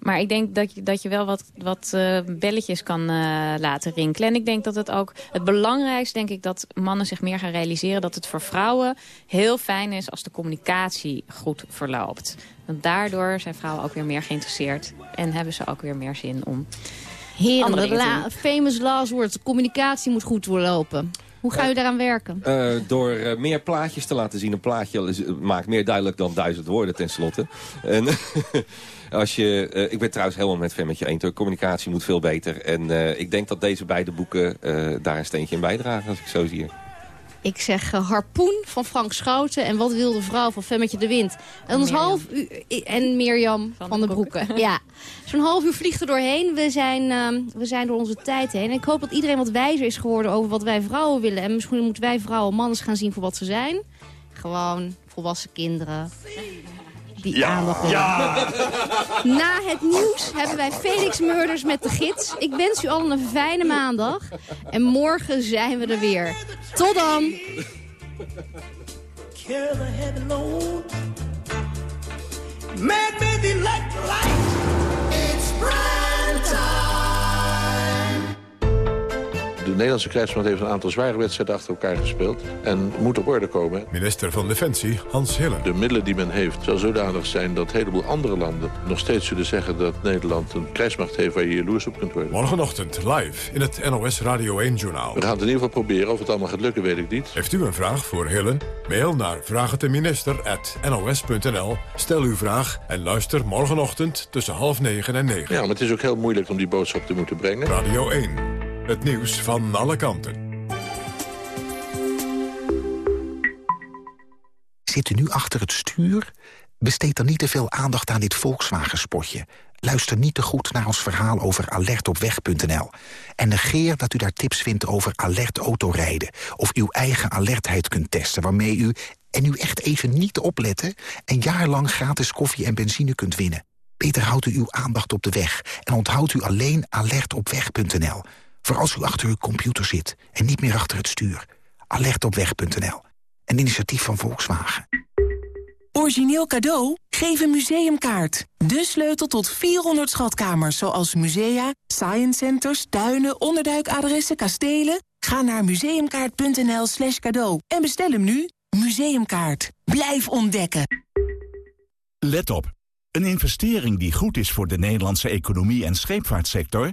S26: maar ik denk dat je, dat je wel wat, wat uh, belletjes kan uh, laten rinkelen. En ik denk dat het ook... Het belangrijkste denk ik dat mannen zich meer gaan realiseren... dat het voor vrouwen heel fijn is als de communicatie goed verloopt. Want daardoor zijn vrouwen ook weer meer geïnteresseerd. En hebben ze ook weer meer zin om...
S24: Heren, de la famous last words. communicatie moet goed doorlopen. Hoe ga je daaraan werken?
S27: Uh, door uh, meer plaatjes te laten zien. Een plaatje maakt meer duidelijk dan duizend woorden tenslotte. En als je, uh, ik ben trouwens helemaal met Fem met je eens. Communicatie moet veel beter. En ik denk dat deze beide boeken daar een steentje in bijdragen, als ik zo zie.
S24: Ik zeg uh, Harpoen van Frank Schouten en Wat wil de vrouw van Femmetje de Wind. En ons half uur, en Mirjam van, van de, Broeken. ja, zo'n half uur vliegt er doorheen. We zijn, uh, we zijn door onze tijd heen. En ik hoop dat iedereen wat wijzer is geworden over wat wij vrouwen willen. En misschien moeten wij vrouwen mannen gaan zien voor wat ze zijn. Gewoon volwassen kinderen die ja. aandacht ja. Na het nieuws hebben wij Felix Murders met de gids. Ik wens u allen een fijne maandag. En morgen zijn we er weer. Tot dan!
S32: De Nederlandse krijgsmacht heeft een aantal zware wedstrijden achter elkaar gespeeld. En moet op orde komen.
S1: Minister van Defensie, Hans Hillen.
S32: De middelen die men heeft zal zodanig zijn dat een heleboel andere landen... nog steeds zullen zeggen dat Nederland een krijgsmacht heeft... waar je jaloers op kunt worden.
S1: Morgenochtend live in het NOS Radio 1-journaal.
S32: We gaan het in ieder geval proberen. Of het allemaal gaat lukken, weet ik niet.
S1: Heeft u een vraag voor Hillen? Mail naar vraagteminister.nos.nl. Stel uw vraag en luister morgenochtend tussen half negen en negen.
S32: Ja, maar het is ook heel moeilijk om die boodschap te moeten brengen.
S1: Radio 1. Het nieuws van alle kanten.
S33: Zit u nu achter het stuur? Besteed dan niet te veel aandacht aan dit Volkswagen-spotje. Luister niet te goed naar ons verhaal over alertopweg.nl. En negeer dat u daar tips vindt over alert autorijden... of uw eigen alertheid kunt testen, waarmee u... en u echt even niet opletten... een jaar lang gratis koffie en benzine kunt winnen. Beter houdt u uw aandacht op de weg... en onthoudt u alleen alertopweg.nl... Voor als u achter uw computer zit en niet meer achter het stuur. Alertopweg.nl. Een initiatief van Volkswagen.
S34: Origineel cadeau? Geef een museumkaart. De sleutel tot 400 schatkamers, zoals musea, science centers, tuinen, onderduikadressen, kastelen. Ga naar museumkaart.nl slash cadeau en bestel hem nu. Museumkaart. Blijf ontdekken.
S21: Let op. Een investering die goed is voor de Nederlandse economie en scheepvaartsector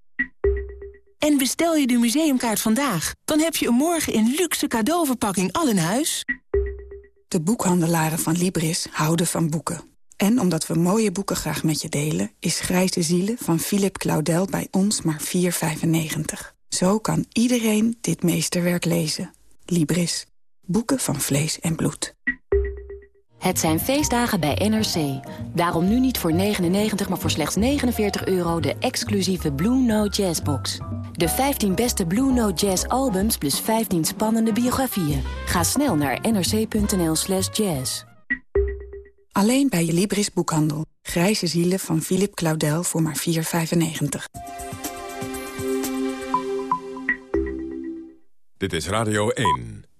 S34: En bestel je de museumkaart vandaag, dan heb je een morgen in luxe cadeauverpakking al in huis.
S35: De boekhandelaren van Libris houden van boeken. En omdat we mooie boeken graag met je delen... is Grijze Zielen van Philip Claudel bij ons maar 4,95. Zo kan iedereen dit meesterwerk lezen. Libris. Boeken van vlees en bloed.
S36: Het zijn feestdagen bij NRC. Daarom nu niet voor 99, maar voor slechts 49 euro de exclusieve Blue Note Jazz box. De 15 beste Blue Note Jazz albums plus 15 spannende biografieën. Ga snel naar nrc.nl slash jazz.
S35: Alleen bij je Libris boekhandel. Grijze zielen van Philip Claudel voor maar 4,95.
S1: Dit is Radio 1.